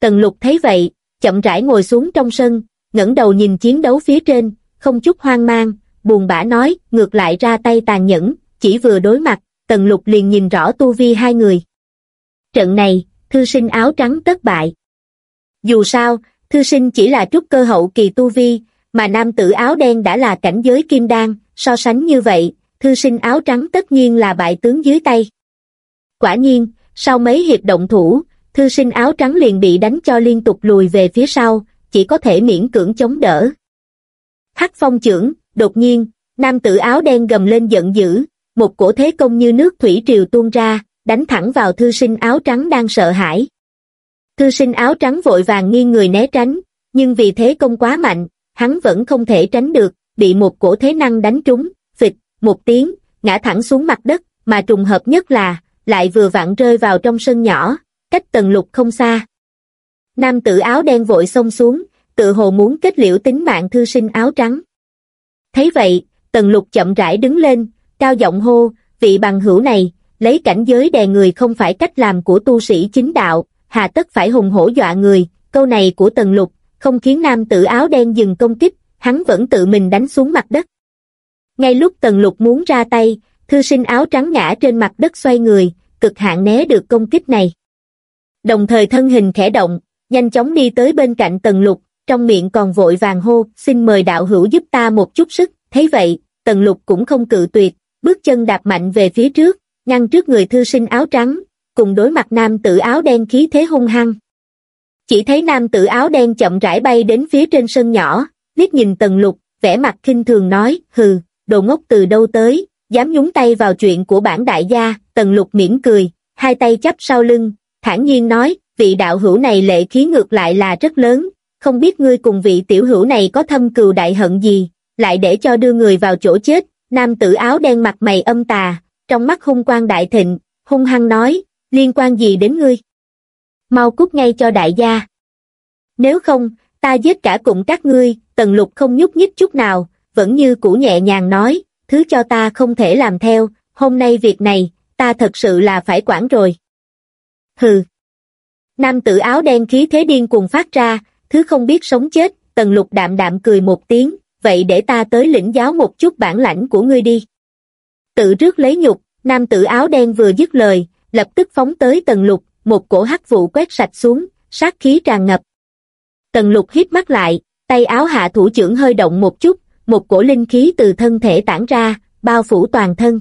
Tần lục thấy vậy, chậm rãi ngồi xuống trong sân, ngẩng đầu nhìn chiến đấu phía trên, không chút hoang mang, buồn bã nói, ngược lại ra tay tàn nhẫn, chỉ vừa đối mặt, tần lục liền nhìn rõ tu vi hai người. Trận này, thư sinh áo trắng tất bại. Dù sao, thư sinh chỉ là trúc cơ hậu kỳ tu vi, mà nam tử áo đen đã là cảnh giới kim đan, so sánh như vậy, thư sinh áo trắng tất nhiên là bại tướng dưới tay. Quả nhiên, sau mấy hiệp động thủ, thư sinh áo trắng liền bị đánh cho liên tục lùi về phía sau, chỉ có thể miễn cưỡng chống đỡ. Hắc phong trưởng, đột nhiên, nam tử áo đen gầm lên giận dữ, một cổ thế công như nước thủy triều tuôn ra, đánh thẳng vào thư sinh áo trắng đang sợ hãi. Thư sinh áo trắng vội vàng nghiêng người né tránh, nhưng vì thế công quá mạnh, hắn vẫn không thể tránh được, bị một cổ thế năng đánh trúng, phịch, một tiếng, ngã thẳng xuống mặt đất, mà trùng hợp nhất là, lại vừa vặn rơi vào trong sân nhỏ, cách tầng lục không xa. Nam tử áo đen vội xông xuống, tự hồ muốn kết liễu tính mạng thư sinh áo trắng. Thấy vậy, tần lục chậm rãi đứng lên, cao giọng hô, vị bằng hữu này, lấy cảnh giới đè người không phải cách làm của tu sĩ chính đạo, hà tất phải hùng hổ dọa người, câu này của tần lục, không khiến nam tử áo đen dừng công kích, hắn vẫn tự mình đánh xuống mặt đất. Ngay lúc tần lục muốn ra tay, thư sinh áo trắng ngã trên mặt đất xoay người, cực hạn né được công kích này. Đồng thời thân hình khẽ động, nhanh chóng đi tới bên cạnh tần lục, trong miệng còn vội vàng hô, xin mời đạo hữu giúp ta một chút sức, thấy vậy, tần lục cũng không cự tuyệt, bước chân đạp mạnh về phía trước, ngăn trước người thư sinh áo trắng, cùng đối mặt nam tử áo đen khí thế hung hăng. Chỉ thấy nam tử áo đen chậm rãi bay đến phía trên sân nhỏ, liếc nhìn tần lục, vẻ mặt khinh thường nói, hừ, đồ ngốc từ đâu tới, dám nhúng tay vào chuyện của bản đại gia, tần lục mỉm cười, hai tay chắp sau lưng, thản nhiên nói, vị đạo hữu này lệ khí ngược lại là rất lớn, không biết ngươi cùng vị tiểu hữu này có thâm cừu đại hận gì, lại để cho đưa người vào chỗ chết, nam tử áo đen mặt mày âm tà, trong mắt hung quang đại thịnh, hung hăng nói, liên quan gì đến ngươi? Mau cút ngay cho đại gia. Nếu không, ta giết cả cùng các ngươi, tần lục không nhúc nhích chút nào, vẫn như cũ nhẹ nhàng nói, thứ cho ta không thể làm theo, hôm nay việc này, ta thật sự là phải quản rồi. Hừ. Nam tử áo đen khí thế điên cuồng phát ra, thứ không biết sống chết, tần lục đạm đạm cười một tiếng, vậy để ta tới lĩnh giáo một chút bản lãnh của ngươi đi. Tự rước lấy nhục, nam tử áo đen vừa dứt lời, lập tức phóng tới tần lục, một cổ hắc vụ quét sạch xuống, sát khí tràn ngập. Tần lục hít mắt lại, tay áo hạ thủ trưởng hơi động một chút, một cổ linh khí từ thân thể tản ra, bao phủ toàn thân.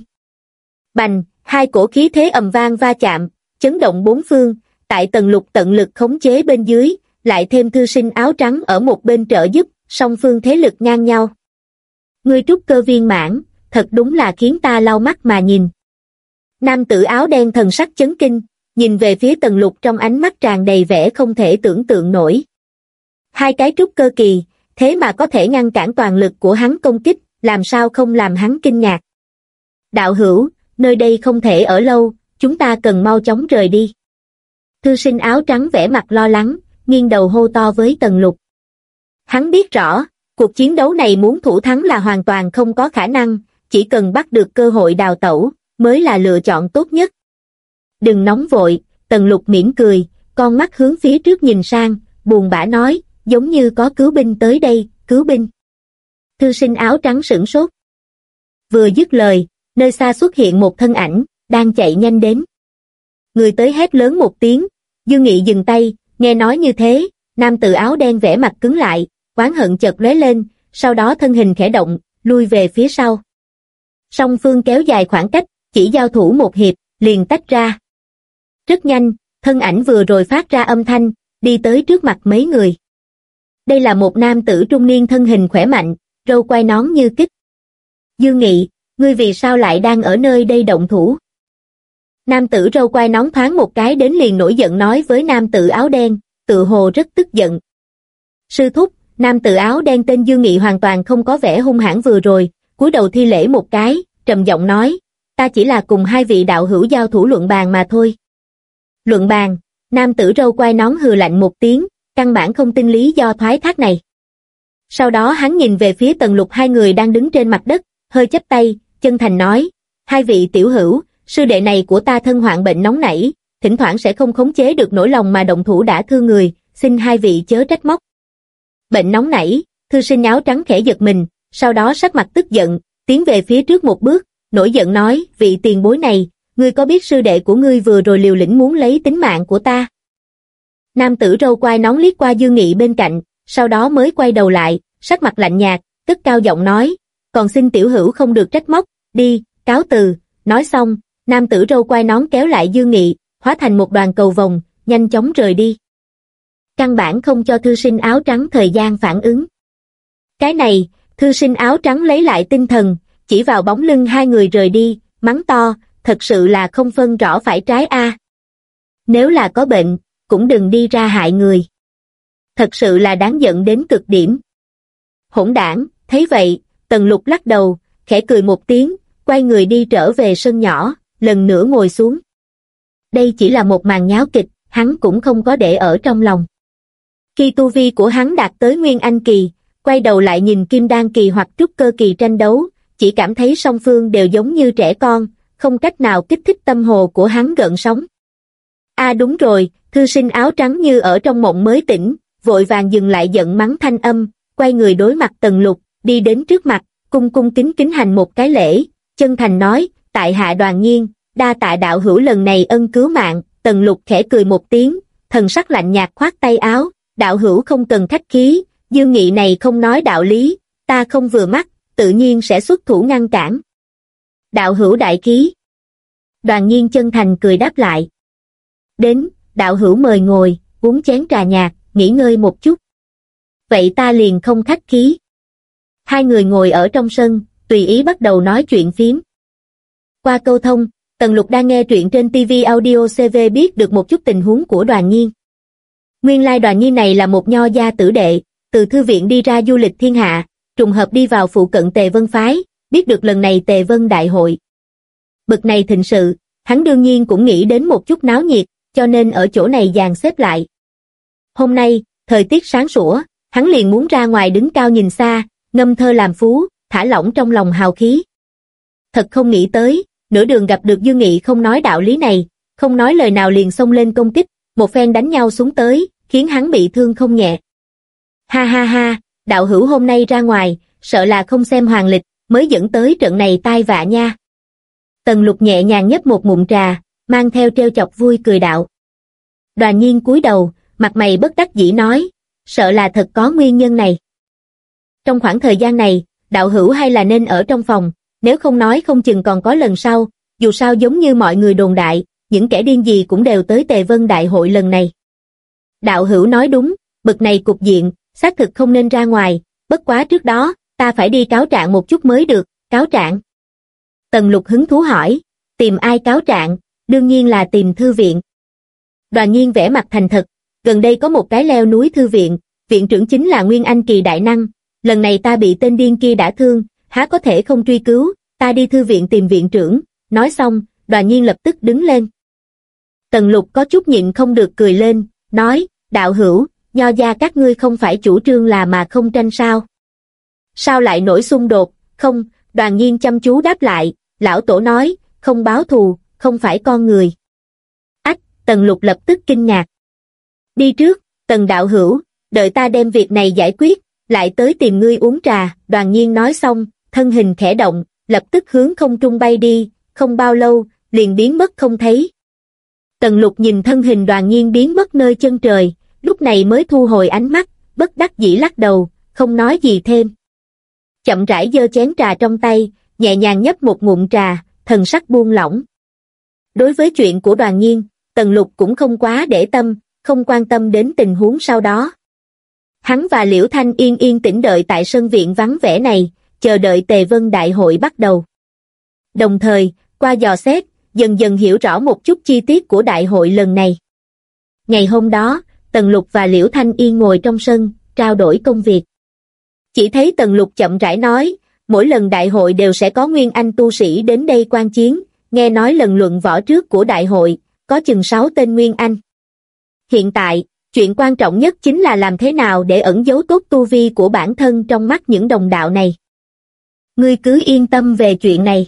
Bành, hai cổ khí thế ầm vang va chạm, chấn động bốn phương, tại tần lục tận lực khống chế bên dưới, lại thêm thư sinh áo trắng ở một bên trợ giúp, song phương thế lực ngang nhau. Ngươi trúc cơ viên mãn, thật đúng là khiến ta lau mắt mà nhìn. Nam tử áo đen thần sắc chấn kinh, nhìn về phía tần lục trong ánh mắt tràn đầy vẻ không thể tưởng tượng nổi. Hai cái trúc cơ kỳ, thế mà có thể ngăn cản toàn lực của hắn công kích, làm sao không làm hắn kinh ngạc. Đạo hữu, nơi đây không thể ở lâu, chúng ta cần mau chóng rời đi. Thư sinh áo trắng vẻ mặt lo lắng, nghiêng đầu hô to với tần lục. Hắn biết rõ, cuộc chiến đấu này muốn thủ thắng là hoàn toàn không có khả năng, chỉ cần bắt được cơ hội đào tẩu, mới là lựa chọn tốt nhất. Đừng nóng vội, tần lục mỉm cười, con mắt hướng phía trước nhìn sang, buồn bã nói, giống như có cứu binh tới đây, cứu binh. Thư sinh áo trắng sửng sốt. Vừa dứt lời, nơi xa xuất hiện một thân ảnh, đang chạy nhanh đến. Người tới hét lớn một tiếng, Dương Nghị dừng tay, nghe nói như thế, nam tử áo đen vẽ mặt cứng lại, quán hận chợt lóe lên, sau đó thân hình khẽ động, lui về phía sau. Song phương kéo dài khoảng cách, chỉ giao thủ một hiệp, liền tách ra. Rất nhanh, thân ảnh vừa rồi phát ra âm thanh, đi tới trước mặt mấy người. Đây là một nam tử trung niên thân hình khỏe mạnh, râu quai nón như kích. Dương Nghị, ngươi vì sao lại đang ở nơi đây động thủ? Nam tử râu quai nón thoáng một cái đến liền nổi giận nói với nam tử áo đen, tự hồ rất tức giận. Sư thúc, nam tử áo đen tên Dương Nghị hoàn toàn không có vẻ hung hãn vừa rồi, cúi đầu thi lễ một cái, trầm giọng nói, ta chỉ là cùng hai vị đạo hữu giao thủ luận bàn mà thôi. Luận bàn, nam tử râu quai nón hừ lạnh một tiếng, căn bản không tin lý do thoái thác này. Sau đó hắn nhìn về phía tần lục hai người đang đứng trên mặt đất, hơi chấp tay, chân thành nói, hai vị tiểu hữu, sư đệ này của ta thân hoạn bệnh nóng nảy, thỉnh thoảng sẽ không khống chế được nỗi lòng mà động thủ đã thương người, xin hai vị chớ trách móc. Bệnh nóng nảy, thư sinh áo trắng khẽ giật mình, sau đó sắc mặt tức giận, tiến về phía trước một bước, nổi giận nói, vị tiền bối này, ngươi có biết sư đệ của ngươi vừa rồi liều lĩnh muốn lấy tính mạng của ta? Nam tử râu quai nón liếc qua Dương Nghị bên cạnh, sau đó mới quay đầu lại, sắc mặt lạnh nhạt, tức cao giọng nói, còn xin tiểu hữu không được trách móc, đi, cáo từ, nói xong, nam tử râu quai nón kéo lại Dương Nghị, hóa thành một đoàn cầu vòng, nhanh chóng rời đi. Căn bản không cho thư sinh áo trắng thời gian phản ứng. Cái này, thư sinh áo trắng lấy lại tinh thần, chỉ vào bóng lưng hai người rời đi, mắng to, thật sự là không phân rõ phải trái a. Nếu là có bệnh, cũng đừng đi ra hại người. Thật sự là đáng giận đến cực điểm. Hỗn đảng, thấy vậy, tần lục lắc đầu, khẽ cười một tiếng, quay người đi trở về sân nhỏ, lần nữa ngồi xuống. Đây chỉ là một màn nháo kịch, hắn cũng không có để ở trong lòng. Khi tu vi của hắn đạt tới Nguyên Anh Kỳ, quay đầu lại nhìn Kim Đan Kỳ hoặc Trúc Cơ Kỳ tranh đấu, chỉ cảm thấy song phương đều giống như trẻ con, không cách nào kích thích tâm hồ của hắn gợn sóng. a à đúng rồi, thư sinh áo trắng như ở trong mộng mới tỉnh, vội vàng dừng lại giận mắng thanh âm, quay người đối mặt tần lục, đi đến trước mặt, cung cung kính kính hành một cái lễ, chân thành nói, tại hạ đoàn nhiên, đa tạ đạo hữu lần này ân cứu mạng, tần lục khẽ cười một tiếng, thần sắc lạnh nhạt khoát tay áo, đạo hữu không cần khách khí, dương nghị này không nói đạo lý, ta không vừa mắt, tự nhiên sẽ xuất thủ ngăn cản. Đạo hữu đại khí. Đoàn nhiên chân thành cười đáp lại. Đến, đạo hữu mời ngồi, uống chén trà nhạt, nghỉ ngơi một chút. Vậy ta liền không khách khí. Hai người ngồi ở trong sân, tùy ý bắt đầu nói chuyện phím. Qua câu thông, Tần Lục đang nghe truyện trên TV Audio CV biết được một chút tình huống của đoàn nghiên. Nguyên lai đoàn nghiên này là một nho gia tử đệ, từ thư viện đi ra du lịch thiên hạ, trùng hợp đi vào phụ cận Tề Vân Phái, biết được lần này Tề Vân Đại hội. Bực này thịnh sự, hắn đương nhiên cũng nghĩ đến một chút náo nhiệt, cho nên ở chỗ này dàn xếp lại. Hôm nay, thời tiết sáng sủa, hắn liền muốn ra ngoài đứng cao nhìn xa, ngâm thơ làm phú, thả lỏng trong lòng hào khí. Thật không nghĩ tới, nửa đường gặp được Dương Nghị không nói đạo lý này, không nói lời nào liền xông lên công kích, một phen đánh nhau xuống tới, khiến hắn bị thương không nhẹ. Ha ha ha, đạo hữu hôm nay ra ngoài, sợ là không xem hoàng lịch, mới dẫn tới trận này tai vạ nha. Tần lục nhẹ nhàng nhấp một ngụm trà, mang theo treo chọc vui cười đạo. Đoàn nhiên cúi đầu, mặt mày bất đắc dĩ nói, sợ là thật có nguyên nhân này. Trong khoảng thời gian này, đạo hữu hay là nên ở trong phòng, nếu không nói không chừng còn có lần sau, dù sao giống như mọi người đồn đại, những kẻ điên gì cũng đều tới Tề Vân Đại hội lần này. Đạo hữu nói đúng, bực này cục diện, xác thực không nên ra ngoài, bất quá trước đó, ta phải đi cáo trạng một chút mới được, cáo trạng. Tần lục hứng thú hỏi, tìm ai cáo trạng, đương nhiên là tìm thư viện. Đoàn nhiên vẽ mặt thành thật, gần đây có một cái leo núi thư viện, viện trưởng chính là Nguyên Anh Kỳ Đại Năng, lần này ta bị tên điên kia đã thương, há có thể không truy cứu, ta đi thư viện tìm viện trưởng, nói xong, đoàn nhiên lập tức đứng lên. Tần lục có chút nhịn không được cười lên, nói, đạo hữu, nho gia các ngươi không phải chủ trương là mà không tranh sao. Sao lại nổi xung đột, không, đoàn nhiên chăm chú đáp lại, lão tổ nói, không báo thù, không phải con người. Ách, tần lục lập tức kinh ngạc. Đi trước, tần đạo hữu, đợi ta đem việc này giải quyết, lại tới tìm ngươi uống trà, đoàn nhiên nói xong, thân hình khẽ động, lập tức hướng không trung bay đi, không bao lâu, liền biến mất không thấy. Tần lục nhìn thân hình đoàn nhiên biến mất nơi chân trời, lúc này mới thu hồi ánh mắt, bất đắc dĩ lắc đầu, không nói gì thêm. Chậm rãi giơ chén trà trong tay, nhẹ nhàng nhấp một ngụm trà, thần sắc buông lỏng. Đối với chuyện của đoàn nhiên, Tần Lục cũng không quá để tâm, không quan tâm đến tình huống sau đó. Hắn và Liễu Thanh yên yên tĩnh đợi tại sân viện vắng vẻ này, chờ đợi Tề Vân Đại hội bắt đầu. Đồng thời, qua dò xét, dần dần hiểu rõ một chút chi tiết của đại hội lần này. Ngày hôm đó, Tần Lục và Liễu Thanh Yên ngồi trong sân, trao đổi công việc. Chỉ thấy Tần Lục chậm rãi nói, mỗi lần đại hội đều sẽ có nguyên anh tu sĩ đến đây quan chiến, nghe nói lần luận võ trước của đại hội, có chừng 6 tên nguyên anh. Hiện tại, chuyện quan trọng nhất chính là làm thế nào để ẩn giấu tốt tu vi của bản thân trong mắt những đồng đạo này. Ngươi cứ yên tâm về chuyện này.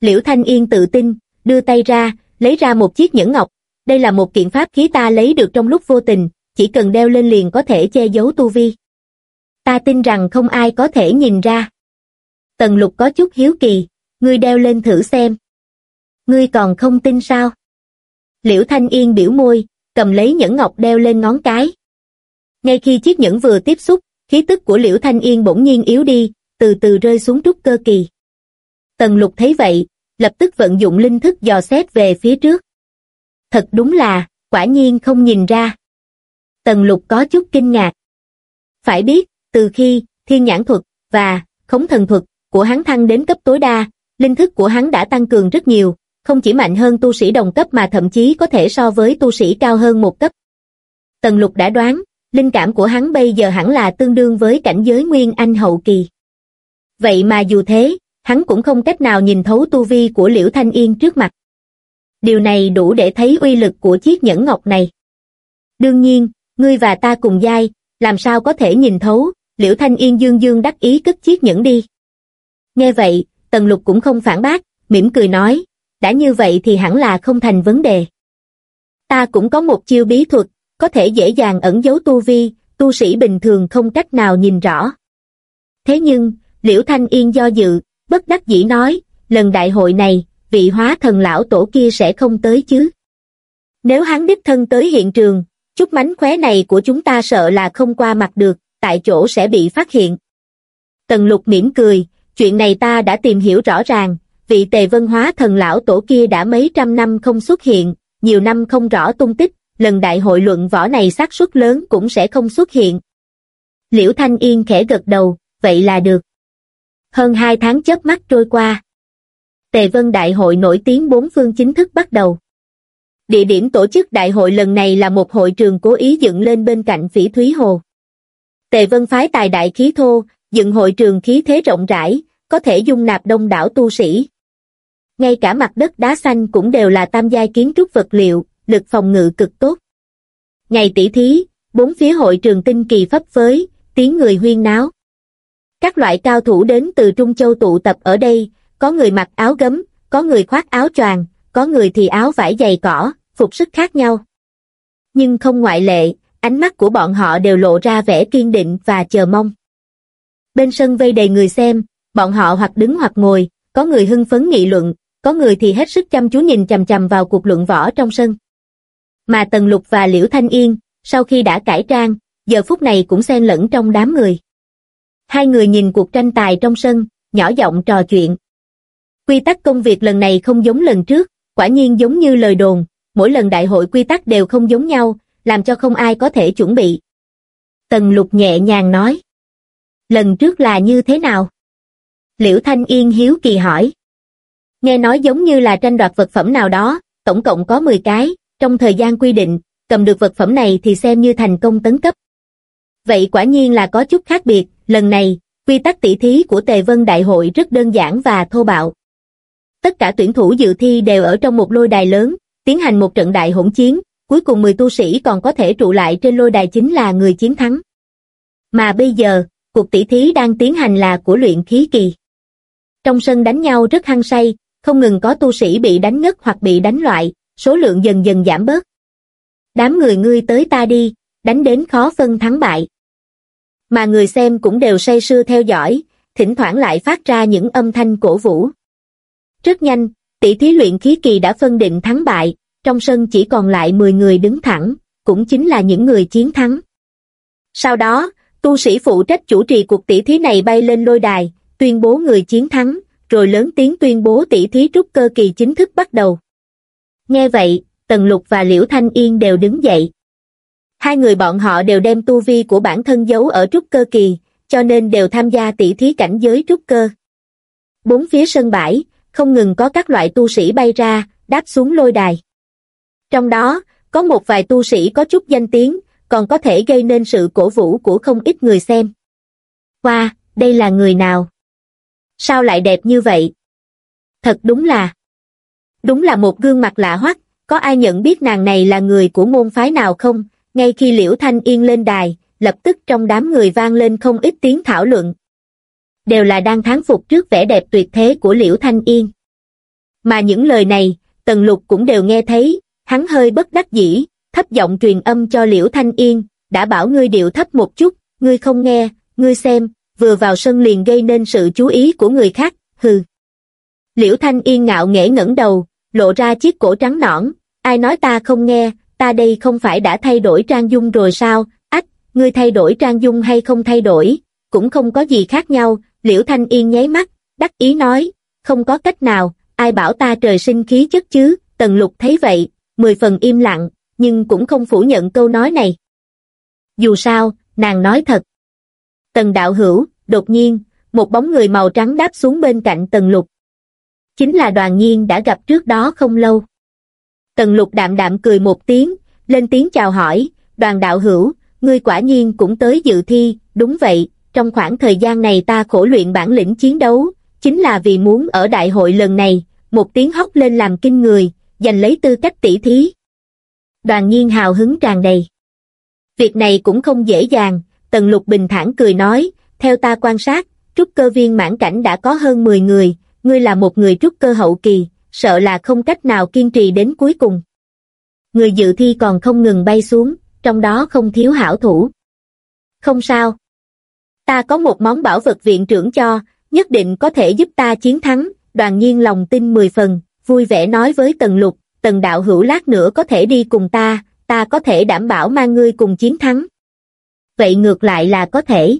Liễu Thanh Yên tự tin, đưa tay ra, lấy ra một chiếc nhẫn ngọc, đây là một kiện pháp khí ta lấy được trong lúc vô tình, chỉ cần đeo lên liền có thể che giấu tu vi. Ta tin rằng không ai có thể nhìn ra. Tần lục có chút hiếu kỳ, ngươi đeo lên thử xem. Ngươi còn không tin sao? Liễu Thanh Yên biểu môi, cầm lấy nhẫn ngọc đeo lên ngón cái. Ngay khi chiếc nhẫn vừa tiếp xúc, khí tức của Liễu Thanh Yên bỗng nhiên yếu đi, từ từ rơi xuống trúc cơ kỳ. Tần lục thấy vậy, lập tức vận dụng linh thức dò xét về phía trước. Thật đúng là, quả nhiên không nhìn ra. Tần lục có chút kinh ngạc. Phải biết, từ khi thiên nhãn thuật và khống thần thuật của hắn thăng đến cấp tối đa, linh thức của hắn đã tăng cường rất nhiều, không chỉ mạnh hơn tu sĩ đồng cấp mà thậm chí có thể so với tu sĩ cao hơn một cấp. Tần lục đã đoán, linh cảm của hắn bây giờ hẳn là tương đương với cảnh giới nguyên anh hậu kỳ. Vậy mà dù thế, hắn cũng không cách nào nhìn thấu tu vi của Liễu Thanh Yên trước mặt. Điều này đủ để thấy uy lực của chiếc nhẫn ngọc này. Đương nhiên, ngươi và ta cùng giai, làm sao có thể nhìn thấu, Liễu Thanh Yên dương dương đắc ý cất chiếc nhẫn đi. Nghe vậy, Tần Lục cũng không phản bác, mỉm cười nói, đã như vậy thì hẳn là không thành vấn đề. Ta cũng có một chiêu bí thuật, có thể dễ dàng ẩn giấu tu vi, tu sĩ bình thường không cách nào nhìn rõ. Thế nhưng, Liễu Thanh Yên do dự, bất đắc dĩ nói, lần đại hội này, vị hóa thần lão tổ kia sẽ không tới chứ. Nếu hắn đích thân tới hiện trường, chút mánh khóe này của chúng ta sợ là không qua mặt được, tại chỗ sẽ bị phát hiện. Tần lục mỉm cười, chuyện này ta đã tìm hiểu rõ ràng, vị tề vân hóa thần lão tổ kia đã mấy trăm năm không xuất hiện, nhiều năm không rõ tung tích, lần đại hội luận võ này xác suất lớn cũng sẽ không xuất hiện. Liễu Thanh Yên khẽ gật đầu, vậy là được. Hơn hai tháng chớp mắt trôi qua. Tề Vân Đại hội nổi tiếng bốn phương chính thức bắt đầu. Địa điểm tổ chức đại hội lần này là một hội trường cố ý dựng lên bên cạnh Phỉ Thúy Hồ. Tề Vân phái tài đại khí thô, dựng hội trường khí thế rộng rãi, có thể dung nạp đông đảo tu sĩ. Ngay cả mặt đất đá xanh cũng đều là tam giai kiến trúc vật liệu, lực phòng ngự cực tốt. Ngày tỷ thí, bốn phía hội trường tinh kỳ phấp phới, tiếng người huyên náo. Các loại cao thủ đến từ Trung Châu tụ tập ở đây, có người mặc áo gấm, có người khoác áo choàng, có người thì áo vải dày cỏ, phục sức khác nhau. Nhưng không ngoại lệ, ánh mắt của bọn họ đều lộ ra vẻ kiên định và chờ mong. Bên sân vây đầy người xem, bọn họ hoặc đứng hoặc ngồi, có người hưng phấn nghị luận, có người thì hết sức chăm chú nhìn chầm chầm vào cuộc luận võ trong sân. Mà Tần Lục và Liễu Thanh Yên, sau khi đã cải trang, giờ phút này cũng xen lẫn trong đám người. Hai người nhìn cuộc tranh tài trong sân, nhỏ giọng trò chuyện. Quy tắc công việc lần này không giống lần trước, quả nhiên giống như lời đồn, mỗi lần đại hội quy tắc đều không giống nhau, làm cho không ai có thể chuẩn bị. Tần lục nhẹ nhàng nói. Lần trước là như thế nào? Liễu Thanh Yên hiếu kỳ hỏi. Nghe nói giống như là tranh đoạt vật phẩm nào đó, tổng cộng có 10 cái, trong thời gian quy định, cầm được vật phẩm này thì xem như thành công tấn cấp. Vậy quả nhiên là có chút khác biệt, lần này, quy tắc tỷ thí của Tề Vân Đại hội rất đơn giản và thô bạo. Tất cả tuyển thủ dự thi đều ở trong một lôi đài lớn, tiến hành một trận đại hỗn chiến, cuối cùng 10 tu sĩ còn có thể trụ lại trên lôi đài chính là người chiến thắng. Mà bây giờ, cuộc tỷ thí đang tiến hành là của luyện khí kỳ. Trong sân đánh nhau rất hăng say, không ngừng có tu sĩ bị đánh ngất hoặc bị đánh loại, số lượng dần dần giảm bớt. Đám người ngươi tới ta đi, đánh đến khó phân thắng bại. Mà người xem cũng đều say sưa theo dõi, thỉnh thoảng lại phát ra những âm thanh cổ vũ. Rất nhanh, tỷ thí luyện khí kỳ đã phân định thắng bại, trong sân chỉ còn lại 10 người đứng thẳng, cũng chính là những người chiến thắng. Sau đó, tu sĩ phụ trách chủ trì cuộc tỷ thí này bay lên lôi đài, tuyên bố người chiến thắng, rồi lớn tiếng tuyên bố tỷ thí trúc cơ kỳ chính thức bắt đầu. Nghe vậy, Tần Lục và Liễu Thanh Yên đều đứng dậy. Hai người bọn họ đều đem tu vi của bản thân giấu ở trúc cơ kỳ, cho nên đều tham gia tỷ thí cảnh giới trúc cơ. Bốn phía sân bãi, không ngừng có các loại tu sĩ bay ra, đáp xuống lôi đài. Trong đó, có một vài tu sĩ có chút danh tiếng, còn có thể gây nên sự cổ vũ của không ít người xem. Wow, đây là người nào? Sao lại đẹp như vậy? Thật đúng là... Đúng là một gương mặt lạ hoắc, có ai nhận biết nàng này là người của môn phái nào không? Ngay khi Liễu Thanh Yên lên đài, lập tức trong đám người vang lên không ít tiếng thảo luận. Đều là đang thán phục trước vẻ đẹp tuyệt thế của Liễu Thanh Yên. Mà những lời này, Tần Lục cũng đều nghe thấy, hắn hơi bất đắc dĩ, thấp giọng truyền âm cho Liễu Thanh Yên, đã bảo ngươi điệu thấp một chút, ngươi không nghe, ngươi xem, vừa vào sân liền gây nên sự chú ý của người khác, hừ. Liễu Thanh Yên ngạo nghễ ngẩng đầu, lộ ra chiếc cổ trắng nõn, ai nói ta không nghe, ta đây không phải đã thay đổi trang dung rồi sao, ách, ngươi thay đổi trang dung hay không thay đổi, cũng không có gì khác nhau, Liễu Thanh Yên nháy mắt, đắc ý nói, không có cách nào, ai bảo ta trời sinh khí chất chứ, Tần Lục thấy vậy, mười phần im lặng, nhưng cũng không phủ nhận câu nói này. Dù sao, nàng nói thật. Tần đạo hữu, đột nhiên, một bóng người màu trắng đáp xuống bên cạnh Tần Lục. Chính là đoàn nhiên đã gặp trước đó không lâu. Tần Lục đạm đạm cười một tiếng, lên tiếng chào hỏi, đoàn đạo hữu, ngươi quả nhiên cũng tới dự thi, đúng vậy, trong khoảng thời gian này ta khổ luyện bản lĩnh chiến đấu, chính là vì muốn ở đại hội lần này, một tiếng hóc lên làm kinh người, giành lấy tư cách tỷ thí. Đoàn nhiên hào hứng tràn đầy. Việc này cũng không dễ dàng, Tần Lục bình thản cười nói, theo ta quan sát, trúc cơ viên mãn cảnh đã có hơn 10 người, ngươi là một người trúc cơ hậu kỳ, sợ là không cách nào kiên trì đến cuối cùng. Người dự thi còn không ngừng bay xuống, trong đó không thiếu hảo thủ. Không sao. Ta có một món bảo vật viện trưởng cho, nhất định có thể giúp ta chiến thắng, đoàn nhiên lòng tin 10 phần, vui vẻ nói với Tần Lục, Tần đạo hữu lát nữa có thể đi cùng ta, ta có thể đảm bảo mang ngươi cùng chiến thắng. Vậy ngược lại là có thể.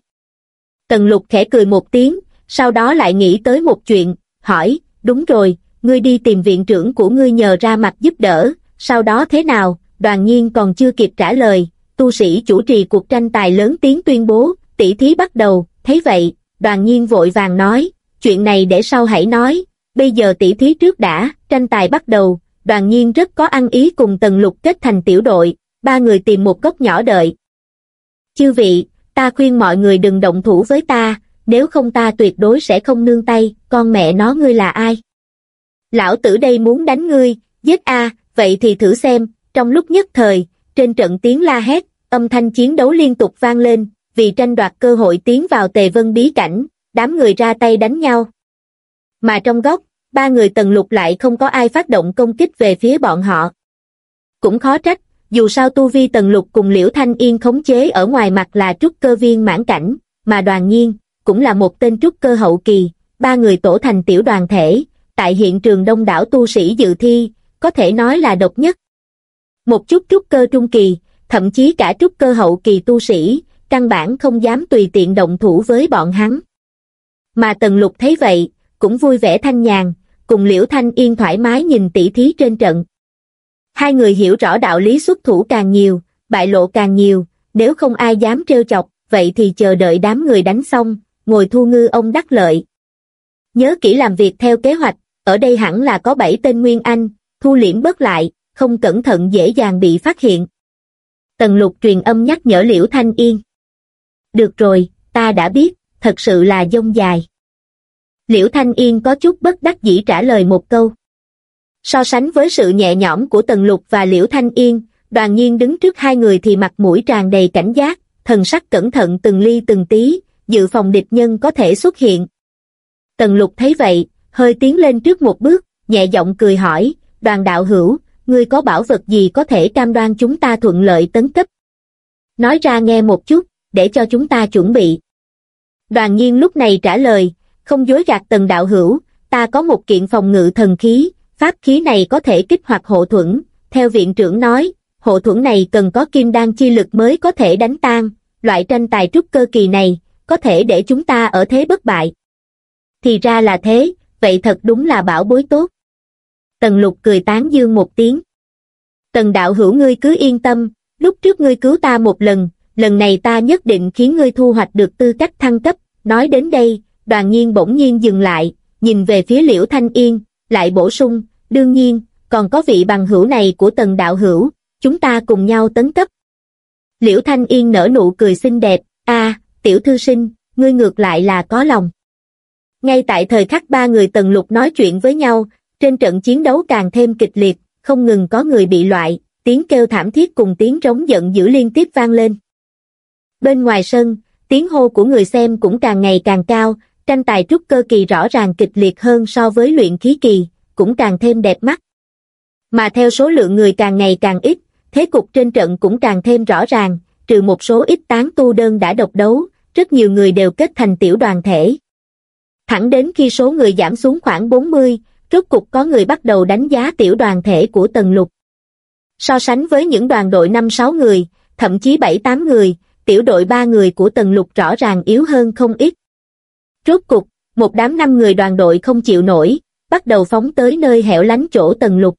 Tần Lục khẽ cười một tiếng, sau đó lại nghĩ tới một chuyện, hỏi, đúng rồi, ngươi đi tìm viện trưởng của ngươi nhờ ra mặt giúp đỡ, sau đó thế nào, đoàn nhiên còn chưa kịp trả lời, tu sĩ chủ trì cuộc tranh tài lớn tiếng tuyên bố, tỷ thí bắt đầu, thấy vậy, đoàn nhiên vội vàng nói, chuyện này để sau hãy nói, bây giờ tỷ thí trước đã, tranh tài bắt đầu, đoàn nhiên rất có ăn ý cùng tần lục kết thành tiểu đội, ba người tìm một góc nhỏ đợi. Chư vị, ta khuyên mọi người đừng động thủ với ta, nếu không ta tuyệt đối sẽ không nương tay, con mẹ nó ngươi là ai? Lão tử đây muốn đánh ngươi, giết a, vậy thì thử xem, trong lúc nhất thời, trên trận tiếng la hét, âm thanh chiến đấu liên tục vang lên, vì tranh đoạt cơ hội tiến vào tề vân bí cảnh, đám người ra tay đánh nhau. Mà trong góc, ba người tần lục lại không có ai phát động công kích về phía bọn họ. Cũng khó trách, dù sao tu vi tần lục cùng liễu thanh yên khống chế ở ngoài mặt là trúc cơ viên mãn cảnh, mà đoàn nhiên, cũng là một tên trúc cơ hậu kỳ, ba người tổ thành tiểu đoàn thể, tại hiện trường đông đảo tu sĩ dự thi, có thể nói là độc nhất. Một chút trúc cơ trung kỳ, thậm chí cả trúc cơ hậu kỳ tu sĩ, căn bản không dám tùy tiện động thủ với bọn hắn. Mà Tần Lục thấy vậy, cũng vui vẻ thanh nhàn, cùng Liễu Thanh Yên thoải mái nhìn tỷ thí trên trận. Hai người hiểu rõ đạo lý xuất thủ càng nhiều, bại lộ càng nhiều, nếu không ai dám trêu chọc, vậy thì chờ đợi đám người đánh xong, ngồi thu ngư ông đắc lợi. Nhớ kỹ làm việc theo kế hoạch, ở đây hẳn là có bảy tên Nguyên Anh, thu liễm bớt lại, không cẩn thận dễ dàng bị phát hiện. Tần lục truyền âm nhắc nhở Liễu Thanh Yên. Được rồi, ta đã biết, thật sự là dông dài. Liễu Thanh Yên có chút bất đắc dĩ trả lời một câu. So sánh với sự nhẹ nhõm của Tần Lục và Liễu Thanh Yên, đoàn nhiên đứng trước hai người thì mặt mũi tràn đầy cảnh giác, thần sắc cẩn thận từng ly từng tí, dự phòng địch nhân có thể xuất hiện. Tần Lục thấy vậy, hơi tiến lên trước một bước, nhẹ giọng cười hỏi, đoàn đạo hữu, ngươi có bảo vật gì có thể cam đoan chúng ta thuận lợi tấn cấp? Nói ra nghe một chút, để cho chúng ta chuẩn bị. Đoàn nhiên lúc này trả lời, không dối gạt tần đạo hữu, ta có một kiện phòng ngự thần khí, pháp khí này có thể kích hoạt hộ thuẫn, theo viện trưởng nói, hộ thuẫn này cần có kim đan chi lực mới có thể đánh tan, loại tranh tài trúc cơ kỳ này, có thể để chúng ta ở thế bất bại. Thì ra là thế, vậy thật đúng là bảo bối tốt. Tần lục cười tán dương một tiếng. Tần đạo hữu ngươi cứ yên tâm, lúc trước ngươi cứu ta một lần, lần này ta nhất định khiến ngươi thu hoạch được tư cách thăng cấp, nói đến đây, đoàn nhiên bỗng nhiên dừng lại, nhìn về phía liễu thanh yên, lại bổ sung, đương nhiên, còn có vị bằng hữu này của tần đạo hữu, chúng ta cùng nhau tấn cấp. Liễu thanh yên nở nụ cười xinh đẹp, a tiểu thư sinh, ngươi ngược lại là có lòng. Ngay tại thời khắc ba người tần lục nói chuyện với nhau, trên trận chiến đấu càng thêm kịch liệt, không ngừng có người bị loại, tiếng kêu thảm thiết cùng tiếng trống giận dữ liên tiếp vang lên. Bên ngoài sân, tiếng hô của người xem cũng càng ngày càng cao, tranh tài trúc cơ kỳ rõ ràng kịch liệt hơn so với luyện khí kỳ, cũng càng thêm đẹp mắt. Mà theo số lượng người càng ngày càng ít, thế cục trên trận cũng càng thêm rõ ràng, trừ một số ít tán tu đơn đã độc đấu, rất nhiều người đều kết thành tiểu đoàn thể. Thẳng đến khi số người giảm xuống khoảng 40, rốt cục có người bắt đầu đánh giá tiểu đoàn thể của Tần Lục. So sánh với những đoàn đội 5-6 người, thậm chí 7-8 người, tiểu đội ba người của Tần Lục rõ ràng yếu hơn không ít. Rốt cục, một đám năm người đoàn đội không chịu nổi, bắt đầu phóng tới nơi hẻo lánh chỗ Tần Lục.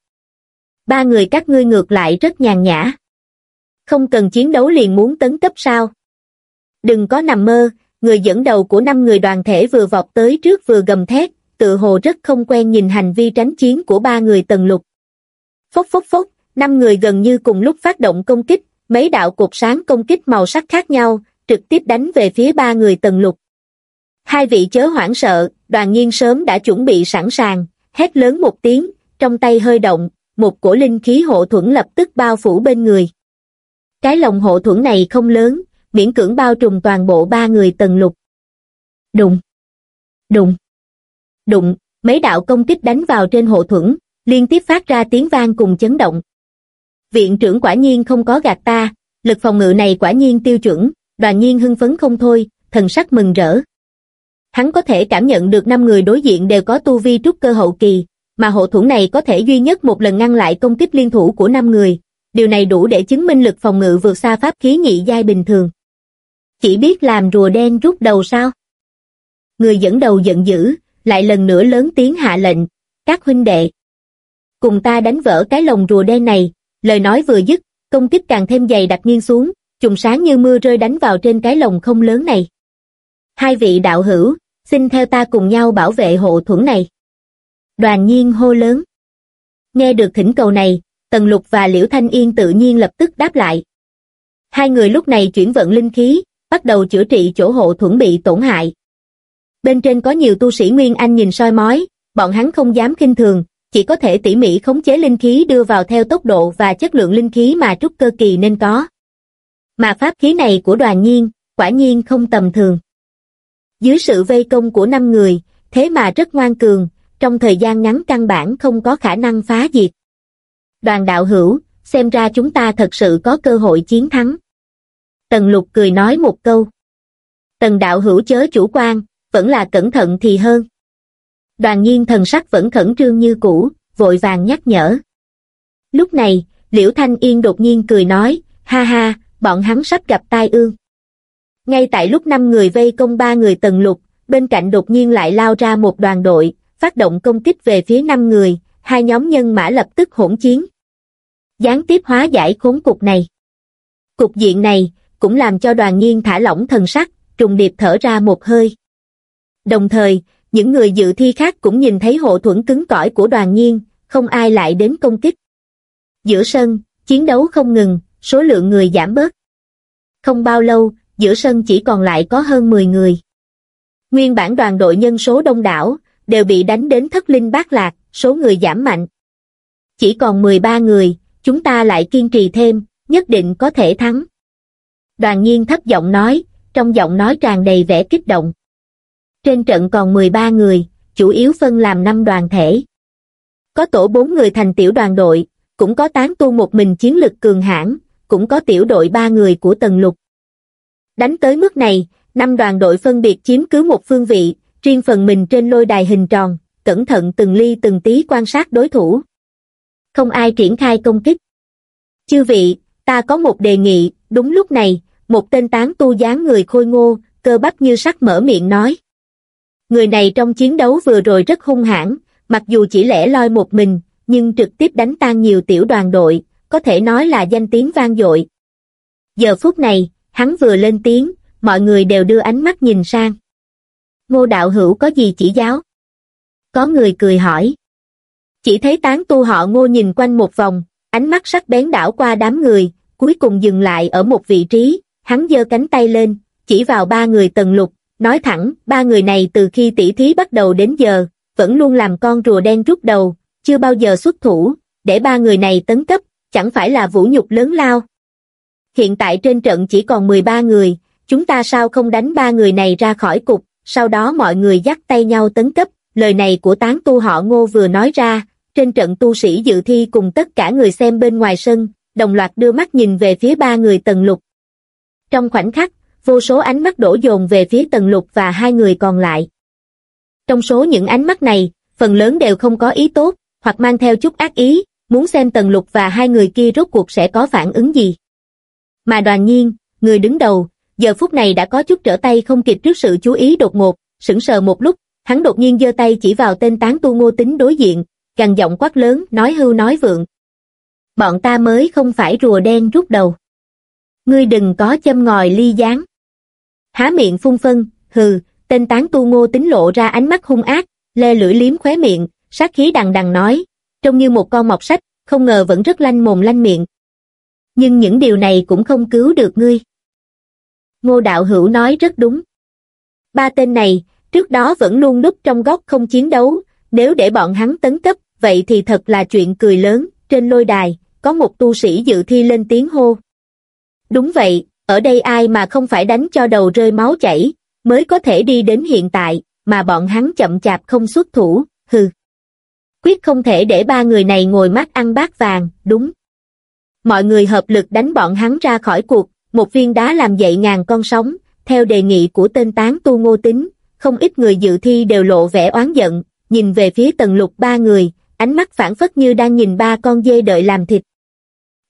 Ba người các ngươi ngược lại rất nhàn nhã. Không cần chiến đấu liền muốn tấn cấp sao. Đừng có nằm mơ, người dẫn đầu của năm người đoàn thể vừa vọt tới trước vừa gầm thét, tự hồ rất không quen nhìn hành vi tránh chiến của ba người tần lục. Phốc phốc phốc, năm người gần như cùng lúc phát động công kích, mấy đạo cột sáng công kích màu sắc khác nhau, trực tiếp đánh về phía ba người tần lục. Hai vị chớ hoảng sợ, đoàn nhiên sớm đã chuẩn bị sẵn sàng, hét lớn một tiếng, trong tay hơi động, một cổ linh khí hộ thuẫn lập tức bao phủ bên người. Cái lồng hộ thuẫn này không lớn, miễn cưỡng bao trùm toàn bộ ba người tần lục. Đụng! Đụng! Đụng! Mấy đạo công kích đánh vào trên hộ thuẫn, liên tiếp phát ra tiếng vang cùng chấn động. Viện trưởng quả nhiên không có gạt ta, lực phòng ngự này quả nhiên tiêu chuẩn, đoàn nhiên hưng phấn không thôi, thần sắc mừng rỡ. Hắn có thể cảm nhận được năm người đối diện đều có tu vi trúc cơ hậu kỳ, mà hộ thủ này có thể duy nhất một lần ngăn lại công kích liên thủ của năm người, điều này đủ để chứng minh lực phòng ngự vượt xa pháp khí nhị giai bình thường. Chỉ biết làm rùa đen rút đầu sao? Người dẫn đầu giận dữ, lại lần nữa lớn tiếng hạ lệnh, các huynh đệ. Cùng ta đánh vỡ cái lồng rùa đen này, lời nói vừa dứt, công kích càng thêm dày đặc nghiêng xuống, trùng sáng như mưa rơi đánh vào trên cái lồng không lớn này. Hai vị đạo hữu, xin theo ta cùng nhau bảo vệ hộ thuẫn này. Đoàn nhiên hô lớn. Nghe được thỉnh cầu này, Tần Lục và Liễu Thanh Yên tự nhiên lập tức đáp lại. Hai người lúc này chuyển vận linh khí, bắt đầu chữa trị chỗ hộ thuẫn bị tổn hại. Bên trên có nhiều tu sĩ Nguyên Anh nhìn soi mói, bọn hắn không dám kinh thường, chỉ có thể tỉ mỉ khống chế linh khí đưa vào theo tốc độ và chất lượng linh khí mà trúc cơ kỳ nên có. Mà pháp khí này của đoàn nhiên, quả nhiên không tầm thường. Dưới sự vây công của năm người, thế mà rất ngoan cường, trong thời gian ngắn căn bản không có khả năng phá diệt. Đoàn đạo hữu, xem ra chúng ta thật sự có cơ hội chiến thắng. Tần lục cười nói một câu. Tần đạo hữu chớ chủ quan, vẫn là cẩn thận thì hơn. Đoàn nhiên thần sắc vẫn khẩn trương như cũ, vội vàng nhắc nhở. Lúc này, Liễu Thanh Yên đột nhiên cười nói, ha ha, bọn hắn sắp gặp tai ương. Ngay tại lúc năm người vây công ba người tần lục, bên cạnh đột nhiên lại lao ra một đoàn đội, phát động công kích về phía năm người, hai nhóm nhân mã lập tức hỗn chiến. Gián tiếp hóa giải khốn cục này. Cục diện này, cũng làm cho đoàn nhiên thả lỏng thần sắc, trùng điệp thở ra một hơi. Đồng thời, những người dự thi khác cũng nhìn thấy hộ thuẫn cứng cỏi của đoàn nhiên, không ai lại đến công kích. Giữa sân, chiến đấu không ngừng, số lượng người giảm bớt. Không bao lâu, giữa sân chỉ còn lại có hơn 10 người. Nguyên bản đoàn đội nhân số đông đảo, đều bị đánh đến thất linh bát lạc, số người giảm mạnh. Chỉ còn 13 người, chúng ta lại kiên trì thêm, nhất định có thể thắng. Đoàn nhiên thấp giọng nói, trong giọng nói tràn đầy vẻ kích động. Trên trận còn 13 người, chủ yếu phân làm 5 đoàn thể. Có tổ 4 người thành tiểu đoàn đội, cũng có tán tu một mình chiến lực cường hãn, cũng có tiểu đội 3 người của tần lục. Đánh tới mức này, năm đoàn đội phân biệt chiếm cứ một phương vị, riêng phần mình trên lôi đài hình tròn, cẩn thận từng ly từng tí quan sát đối thủ. Không ai triển khai công kích. Chư vị, ta có một đề nghị, đúng lúc này, một tên tán tu dáng người khôi ngô, cơ bắp như sắt mở miệng nói. Người này trong chiến đấu vừa rồi rất hung hãn, mặc dù chỉ lẻ loi một mình, nhưng trực tiếp đánh tan nhiều tiểu đoàn đội, có thể nói là danh tiếng vang dội. Giờ phút này, hắn vừa lên tiếng, mọi người đều đưa ánh mắt nhìn sang. Ngô đạo hữu có gì chỉ giáo? Có người cười hỏi. Chỉ thấy tán tu họ ngô nhìn quanh một vòng, ánh mắt sắc bén đảo qua đám người, cuối cùng dừng lại ở một vị trí, hắn giơ cánh tay lên, chỉ vào ba người tần lục, nói thẳng, ba người này từ khi tỷ thí bắt đầu đến giờ, vẫn luôn làm con rùa đen rút đầu, chưa bao giờ xuất thủ, để ba người này tấn cấp, chẳng phải là vũ nhục lớn lao. Hiện tại trên trận chỉ còn 13 người, chúng ta sao không đánh ba người này ra khỏi cục, sau đó mọi người dắt tay nhau tấn cấp, lời này của tán tu họ ngô vừa nói ra, trên trận tu sĩ dự thi cùng tất cả người xem bên ngoài sân, đồng loạt đưa mắt nhìn về phía ba người tần lục. Trong khoảnh khắc, vô số ánh mắt đổ dồn về phía tần lục và hai người còn lại. Trong số những ánh mắt này, phần lớn đều không có ý tốt, hoặc mang theo chút ác ý, muốn xem tần lục và hai người kia rốt cuộc sẽ có phản ứng gì. Mà đoàn nhiên, người đứng đầu, giờ phút này đã có chút trở tay không kịp trước sự chú ý đột ngột, sững sờ một lúc, hắn đột nhiên giơ tay chỉ vào tên tán tu ngô tính đối diện, gằn giọng quát lớn, nói hưu nói vượng. Bọn ta mới không phải rùa đen rút đầu. Ngươi đừng có châm ngòi ly gián. Há miệng phun phân, hừ, tên tán tu ngô tính lộ ra ánh mắt hung ác, lê lưỡi liếm khóe miệng, sát khí đằng đằng nói, trông như một con mọc sách, không ngờ vẫn rất lanh mồm lanh miệng. Nhưng những điều này cũng không cứu được ngươi. Ngô Đạo Hữu nói rất đúng. Ba tên này, trước đó vẫn luôn núp trong góc không chiến đấu, nếu để bọn hắn tấn cấp, vậy thì thật là chuyện cười lớn, trên lôi đài, có một tu sĩ dự thi lên tiếng hô. Đúng vậy, ở đây ai mà không phải đánh cho đầu rơi máu chảy, mới có thể đi đến hiện tại, mà bọn hắn chậm chạp không xuất thủ, hừ. Quyết không thể để ba người này ngồi mắt ăn bát vàng, đúng. Mọi người hợp lực đánh bọn hắn ra khỏi cuộc, một viên đá làm dậy ngàn con sóng, theo đề nghị của tên tán tu ngô tính, không ít người dự thi đều lộ vẻ oán giận, nhìn về phía tần lục ba người, ánh mắt phản phất như đang nhìn ba con dê đợi làm thịt.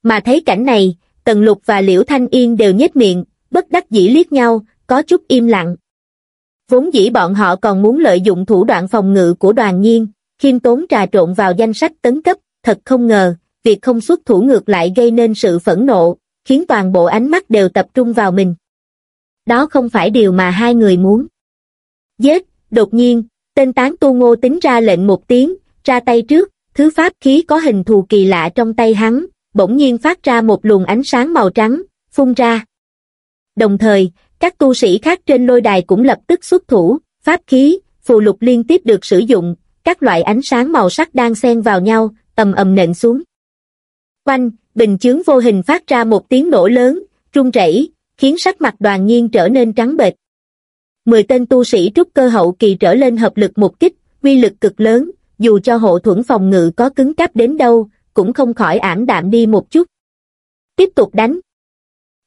Mà thấy cảnh này, tần lục và liễu thanh yên đều nhếch miệng, bất đắc dĩ liếc nhau, có chút im lặng. Vốn dĩ bọn họ còn muốn lợi dụng thủ đoạn phòng ngự của đoàn nhiên, khiêm tốn trà trộn vào danh sách tấn cấp, thật không ngờ, việc không xuất thủ ngược lại gây nên sự phẫn nộ, khiến toàn bộ ánh mắt đều tập trung vào mình. Đó không phải điều mà hai người muốn. Giết, đột nhiên, tên tán tu ngô tính ra lệnh một tiếng, ra tay trước, thứ pháp khí có hình thù kỳ lạ trong tay hắn, bỗng nhiên phát ra một luồng ánh sáng màu trắng, phun ra. Đồng thời, các tu sĩ khác trên lôi đài cũng lập tức xuất thủ, pháp khí, phù lục liên tiếp được sử dụng, các loại ánh sáng màu sắc đang xen vào nhau, ầm ầm nện xuống. Quanh, bình chướng vô hình phát ra một tiếng nổ lớn, rung rẩy, khiến sắc mặt đoàn nhiên trở nên trắng bệch. Mười tên tu sĩ trúc cơ hậu kỳ trở lên hợp lực một kích, uy lực cực lớn, dù cho hộ thuẫn phòng ngự có cứng cáp đến đâu, cũng không khỏi ảm đạm đi một chút. Tiếp tục đánh.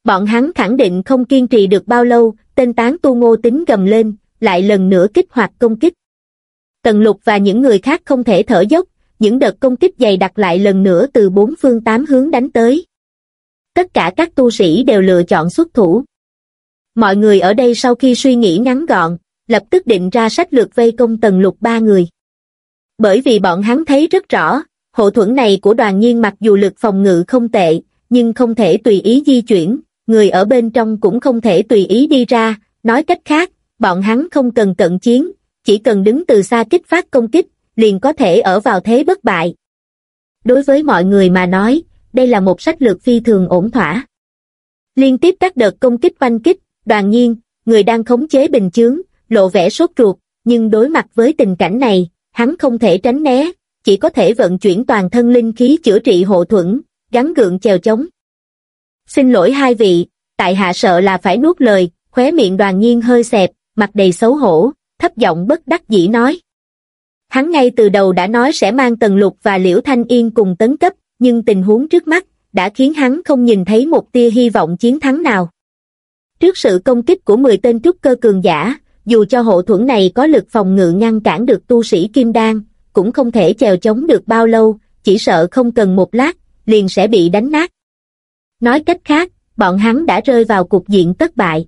Bọn hắn khẳng định không kiên trì được bao lâu, tên tán tu ngô tính gầm lên, lại lần nữa kích hoạt công kích. Tần lục và những người khác không thể thở dốc, những đợt công kích dày đặc lại lần nữa từ bốn phương tám hướng đánh tới. Tất cả các tu sĩ đều lựa chọn xuất thủ. Mọi người ở đây sau khi suy nghĩ ngắn gọn, lập tức định ra sách lược vây công tần lục ba người. Bởi vì bọn hắn thấy rất rõ, hộ thuẫn này của đoàn nhiên mặc dù lực phòng ngự không tệ, nhưng không thể tùy ý di chuyển, người ở bên trong cũng không thể tùy ý đi ra, nói cách khác, bọn hắn không cần cận chiến, chỉ cần đứng từ xa kích phát công kích, liền có thể ở vào thế bất bại. Đối với mọi người mà nói, đây là một sách lược phi thường ổn thỏa. Liên tiếp các đợt công kích oanh kích, đoàn nhiên, người đang khống chế bình chướng, lộ vẻ sốt ruột, nhưng đối mặt với tình cảnh này, hắn không thể tránh né, chỉ có thể vận chuyển toàn thân linh khí chữa trị hộ thuẫn, gắn gượng chèo chống. Xin lỗi hai vị, tại hạ sợ là phải nuốt lời, khóe miệng đoàn nhiên hơi xẹp, mặt đầy xấu hổ, thấp giọng bất đắc dĩ nói. Hắn ngay từ đầu đã nói sẽ mang Tần Lục và Liễu Thanh Yên cùng tấn cấp, nhưng tình huống trước mắt đã khiến hắn không nhìn thấy một tia hy vọng chiến thắng nào. Trước sự công kích của 10 tên trúc cơ cường giả, dù cho hộ thuẫn này có lực phòng ngự ngăn cản được tu sĩ Kim Đan, cũng không thể chèo chống được bao lâu, chỉ sợ không cần một lát, liền sẽ bị đánh nát. Nói cách khác, bọn hắn đã rơi vào cục diện thất bại.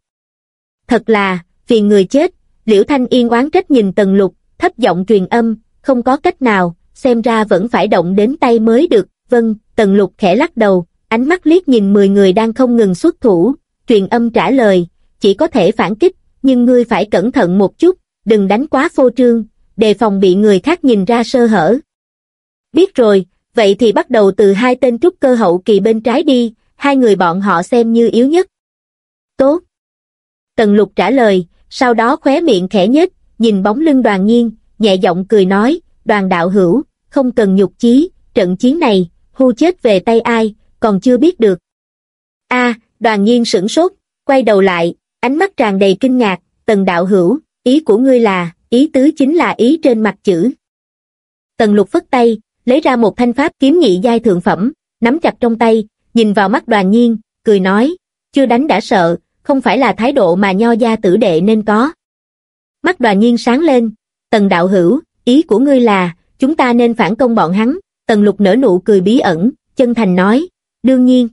Thật là, vì người chết, Liễu Thanh Yên oán trách nhìn Tần Lục, thấp giọng truyền âm, không có cách nào, xem ra vẫn phải động đến tay mới được, vâng, Tần Lục khẽ lắc đầu, ánh mắt liếc nhìn 10 người đang không ngừng xuất thủ, truyền âm trả lời, chỉ có thể phản kích, nhưng ngươi phải cẩn thận một chút, đừng đánh quá phô trương, đề phòng bị người khác nhìn ra sơ hở. Biết rồi, vậy thì bắt đầu từ hai tên trúc cơ hậu kỳ bên trái đi, hai người bọn họ xem như yếu nhất. Tốt. Tần lục trả lời, sau đó khóe miệng khẽ nhếch, nhìn bóng lưng đoàn nhiên, nhẹ giọng cười nói, đoàn đạo hữu, không cần nhục chí, trận chiến này, hưu chết về tay ai, còn chưa biết được. a đoàn nhiên sửng sốt, quay đầu lại, ánh mắt tràn đầy kinh ngạc, tần đạo hữu, ý của ngươi là, ý tứ chính là ý trên mặt chữ. Tần lục phất tay, lấy ra một thanh pháp kiếm nhị giai thượng phẩm, nắm chặt trong tay, nhìn vào mắt đoàn nhiên, cười nói, chưa đánh đã sợ, không phải là thái độ mà nho gia tử đệ nên có. Mắt đoàn nhiên sáng lên, tần đạo hữu, ý của ngươi là, chúng ta nên phản công bọn hắn, tần lục nở nụ cười bí ẩn, chân thành nói, đương nhiên.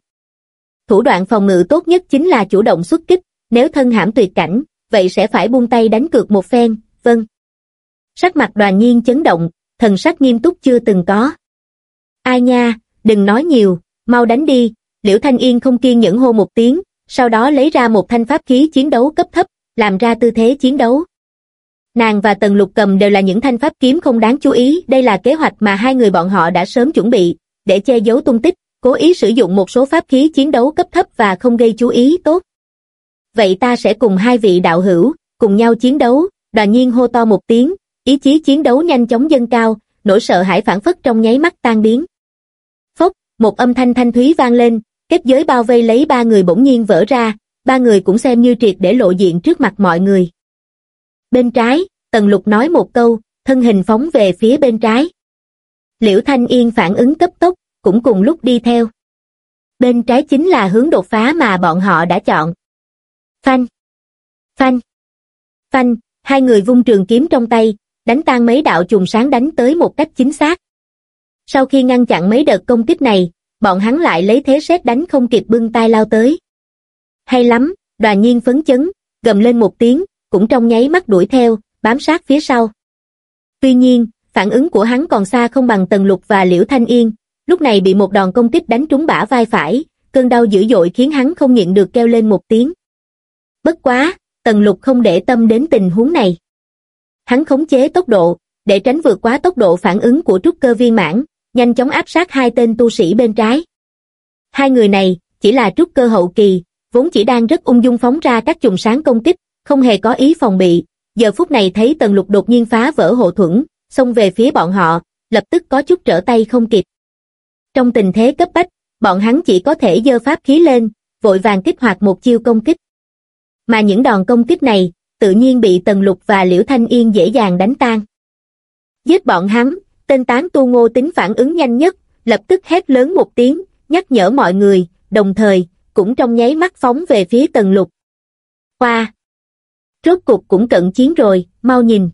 Thủ đoạn phòng ngự tốt nhất chính là chủ động xuất kích, nếu thân hãm tuyệt cảnh, vậy sẽ phải buông tay đánh cược một phen, vâng. Sắc mặt đoàn nhiên chấn động, thần sắc nghiêm túc chưa từng có. Ai nha, đừng nói nhiều, mau đánh đi, liễu thanh yên không kiên nhẫn hô một tiếng, sau đó lấy ra một thanh pháp khí chiến đấu cấp thấp, làm ra tư thế chiến đấu. Nàng và Tần Lục cầm đều là những thanh pháp kiếm không đáng chú ý, đây là kế hoạch mà hai người bọn họ đã sớm chuẩn bị, để che giấu tung tích, cố ý sử dụng một số pháp khí chiến đấu cấp thấp và không gây chú ý tốt. Vậy ta sẽ cùng hai vị đạo hữu, cùng nhau chiến đấu, đoàn nhiên hô to một tiếng, ý chí chiến đấu nhanh chóng dâng cao, nỗi sợ hãi phản phất trong nháy mắt tan biến. Phốc, một âm thanh thanh thúy vang lên, kết giới bao vây lấy ba người bỗng nhiên vỡ ra, ba người cũng xem như triệt để lộ diện trước mặt mọi người. Bên trái, Tần Lục nói một câu, thân hình phóng về phía bên trái. Liễu Thanh Yên phản ứng cấp tốc, cũng cùng lúc đi theo. Bên trái chính là hướng đột phá mà bọn họ đã chọn. Phanh! Phanh! Phanh! Hai người vung trường kiếm trong tay, đánh tan mấy đạo trùng sáng đánh tới một cách chính xác. Sau khi ngăn chặn mấy đợt công kích này, bọn hắn lại lấy thế xét đánh không kịp bưng tay lao tới. Hay lắm, đoàn nhiên phấn chấn, gầm lên một tiếng, cũng trong nháy mắt đuổi theo, bám sát phía sau. Tuy nhiên, phản ứng của hắn còn xa không bằng Tần Lục và Liễu Thanh Yên, lúc này bị một đòn công kích đánh trúng bả vai phải, cơn đau dữ dội khiến hắn không nhịn được kêu lên một tiếng. Bất quá, Tần Lục không để tâm đến tình huống này. Hắn khống chế tốc độ, để tránh vượt quá tốc độ phản ứng của trúc cơ viên mãn, nhanh chóng áp sát hai tên tu sĩ bên trái. Hai người này, chỉ là trúc cơ hậu kỳ, vốn chỉ đang rất ung dung phóng ra các chùm sáng công kích, không hề có ý phòng bị, giờ phút này thấy tần lục đột nhiên phá vỡ hộ thuẫn, xông về phía bọn họ, lập tức có chút trở tay không kịp. Trong tình thế cấp bách, bọn hắn chỉ có thể dơ pháp khí lên, vội vàng kích hoạt một chiêu công kích. Mà những đòn công kích này, tự nhiên bị Tần Lục và Liễu Thanh Yên dễ dàng đánh tan. Giết bọn hắn, tên tán tu ngô tính phản ứng nhanh nhất, lập tức hét lớn một tiếng, nhắc nhở mọi người, đồng thời, cũng trong nháy mắt phóng về phía Tần Lục. Qua! Rốt cục cũng cận chiến rồi, mau nhìn.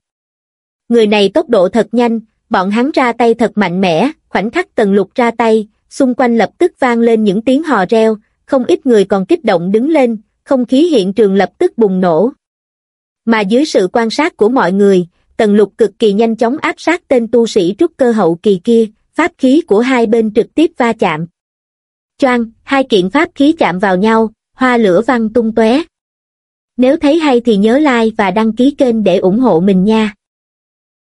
Người này tốc độ thật nhanh, bọn hắn ra tay thật mạnh mẽ, khoảnh khắc Tần Lục ra tay, xung quanh lập tức vang lên những tiếng hò reo, không ít người còn kích động đứng lên, không khí hiện trường lập tức bùng nổ. Mà dưới sự quan sát của mọi người, Tần Lục cực kỳ nhanh chóng áp sát tên tu sĩ trúc cơ hậu kỳ kia, pháp khí của hai bên trực tiếp va chạm. Choang, hai kiện pháp khí chạm vào nhau, hoa lửa văng tung tóe. Nếu thấy hay thì nhớ like và đăng ký kênh để ủng hộ mình nha.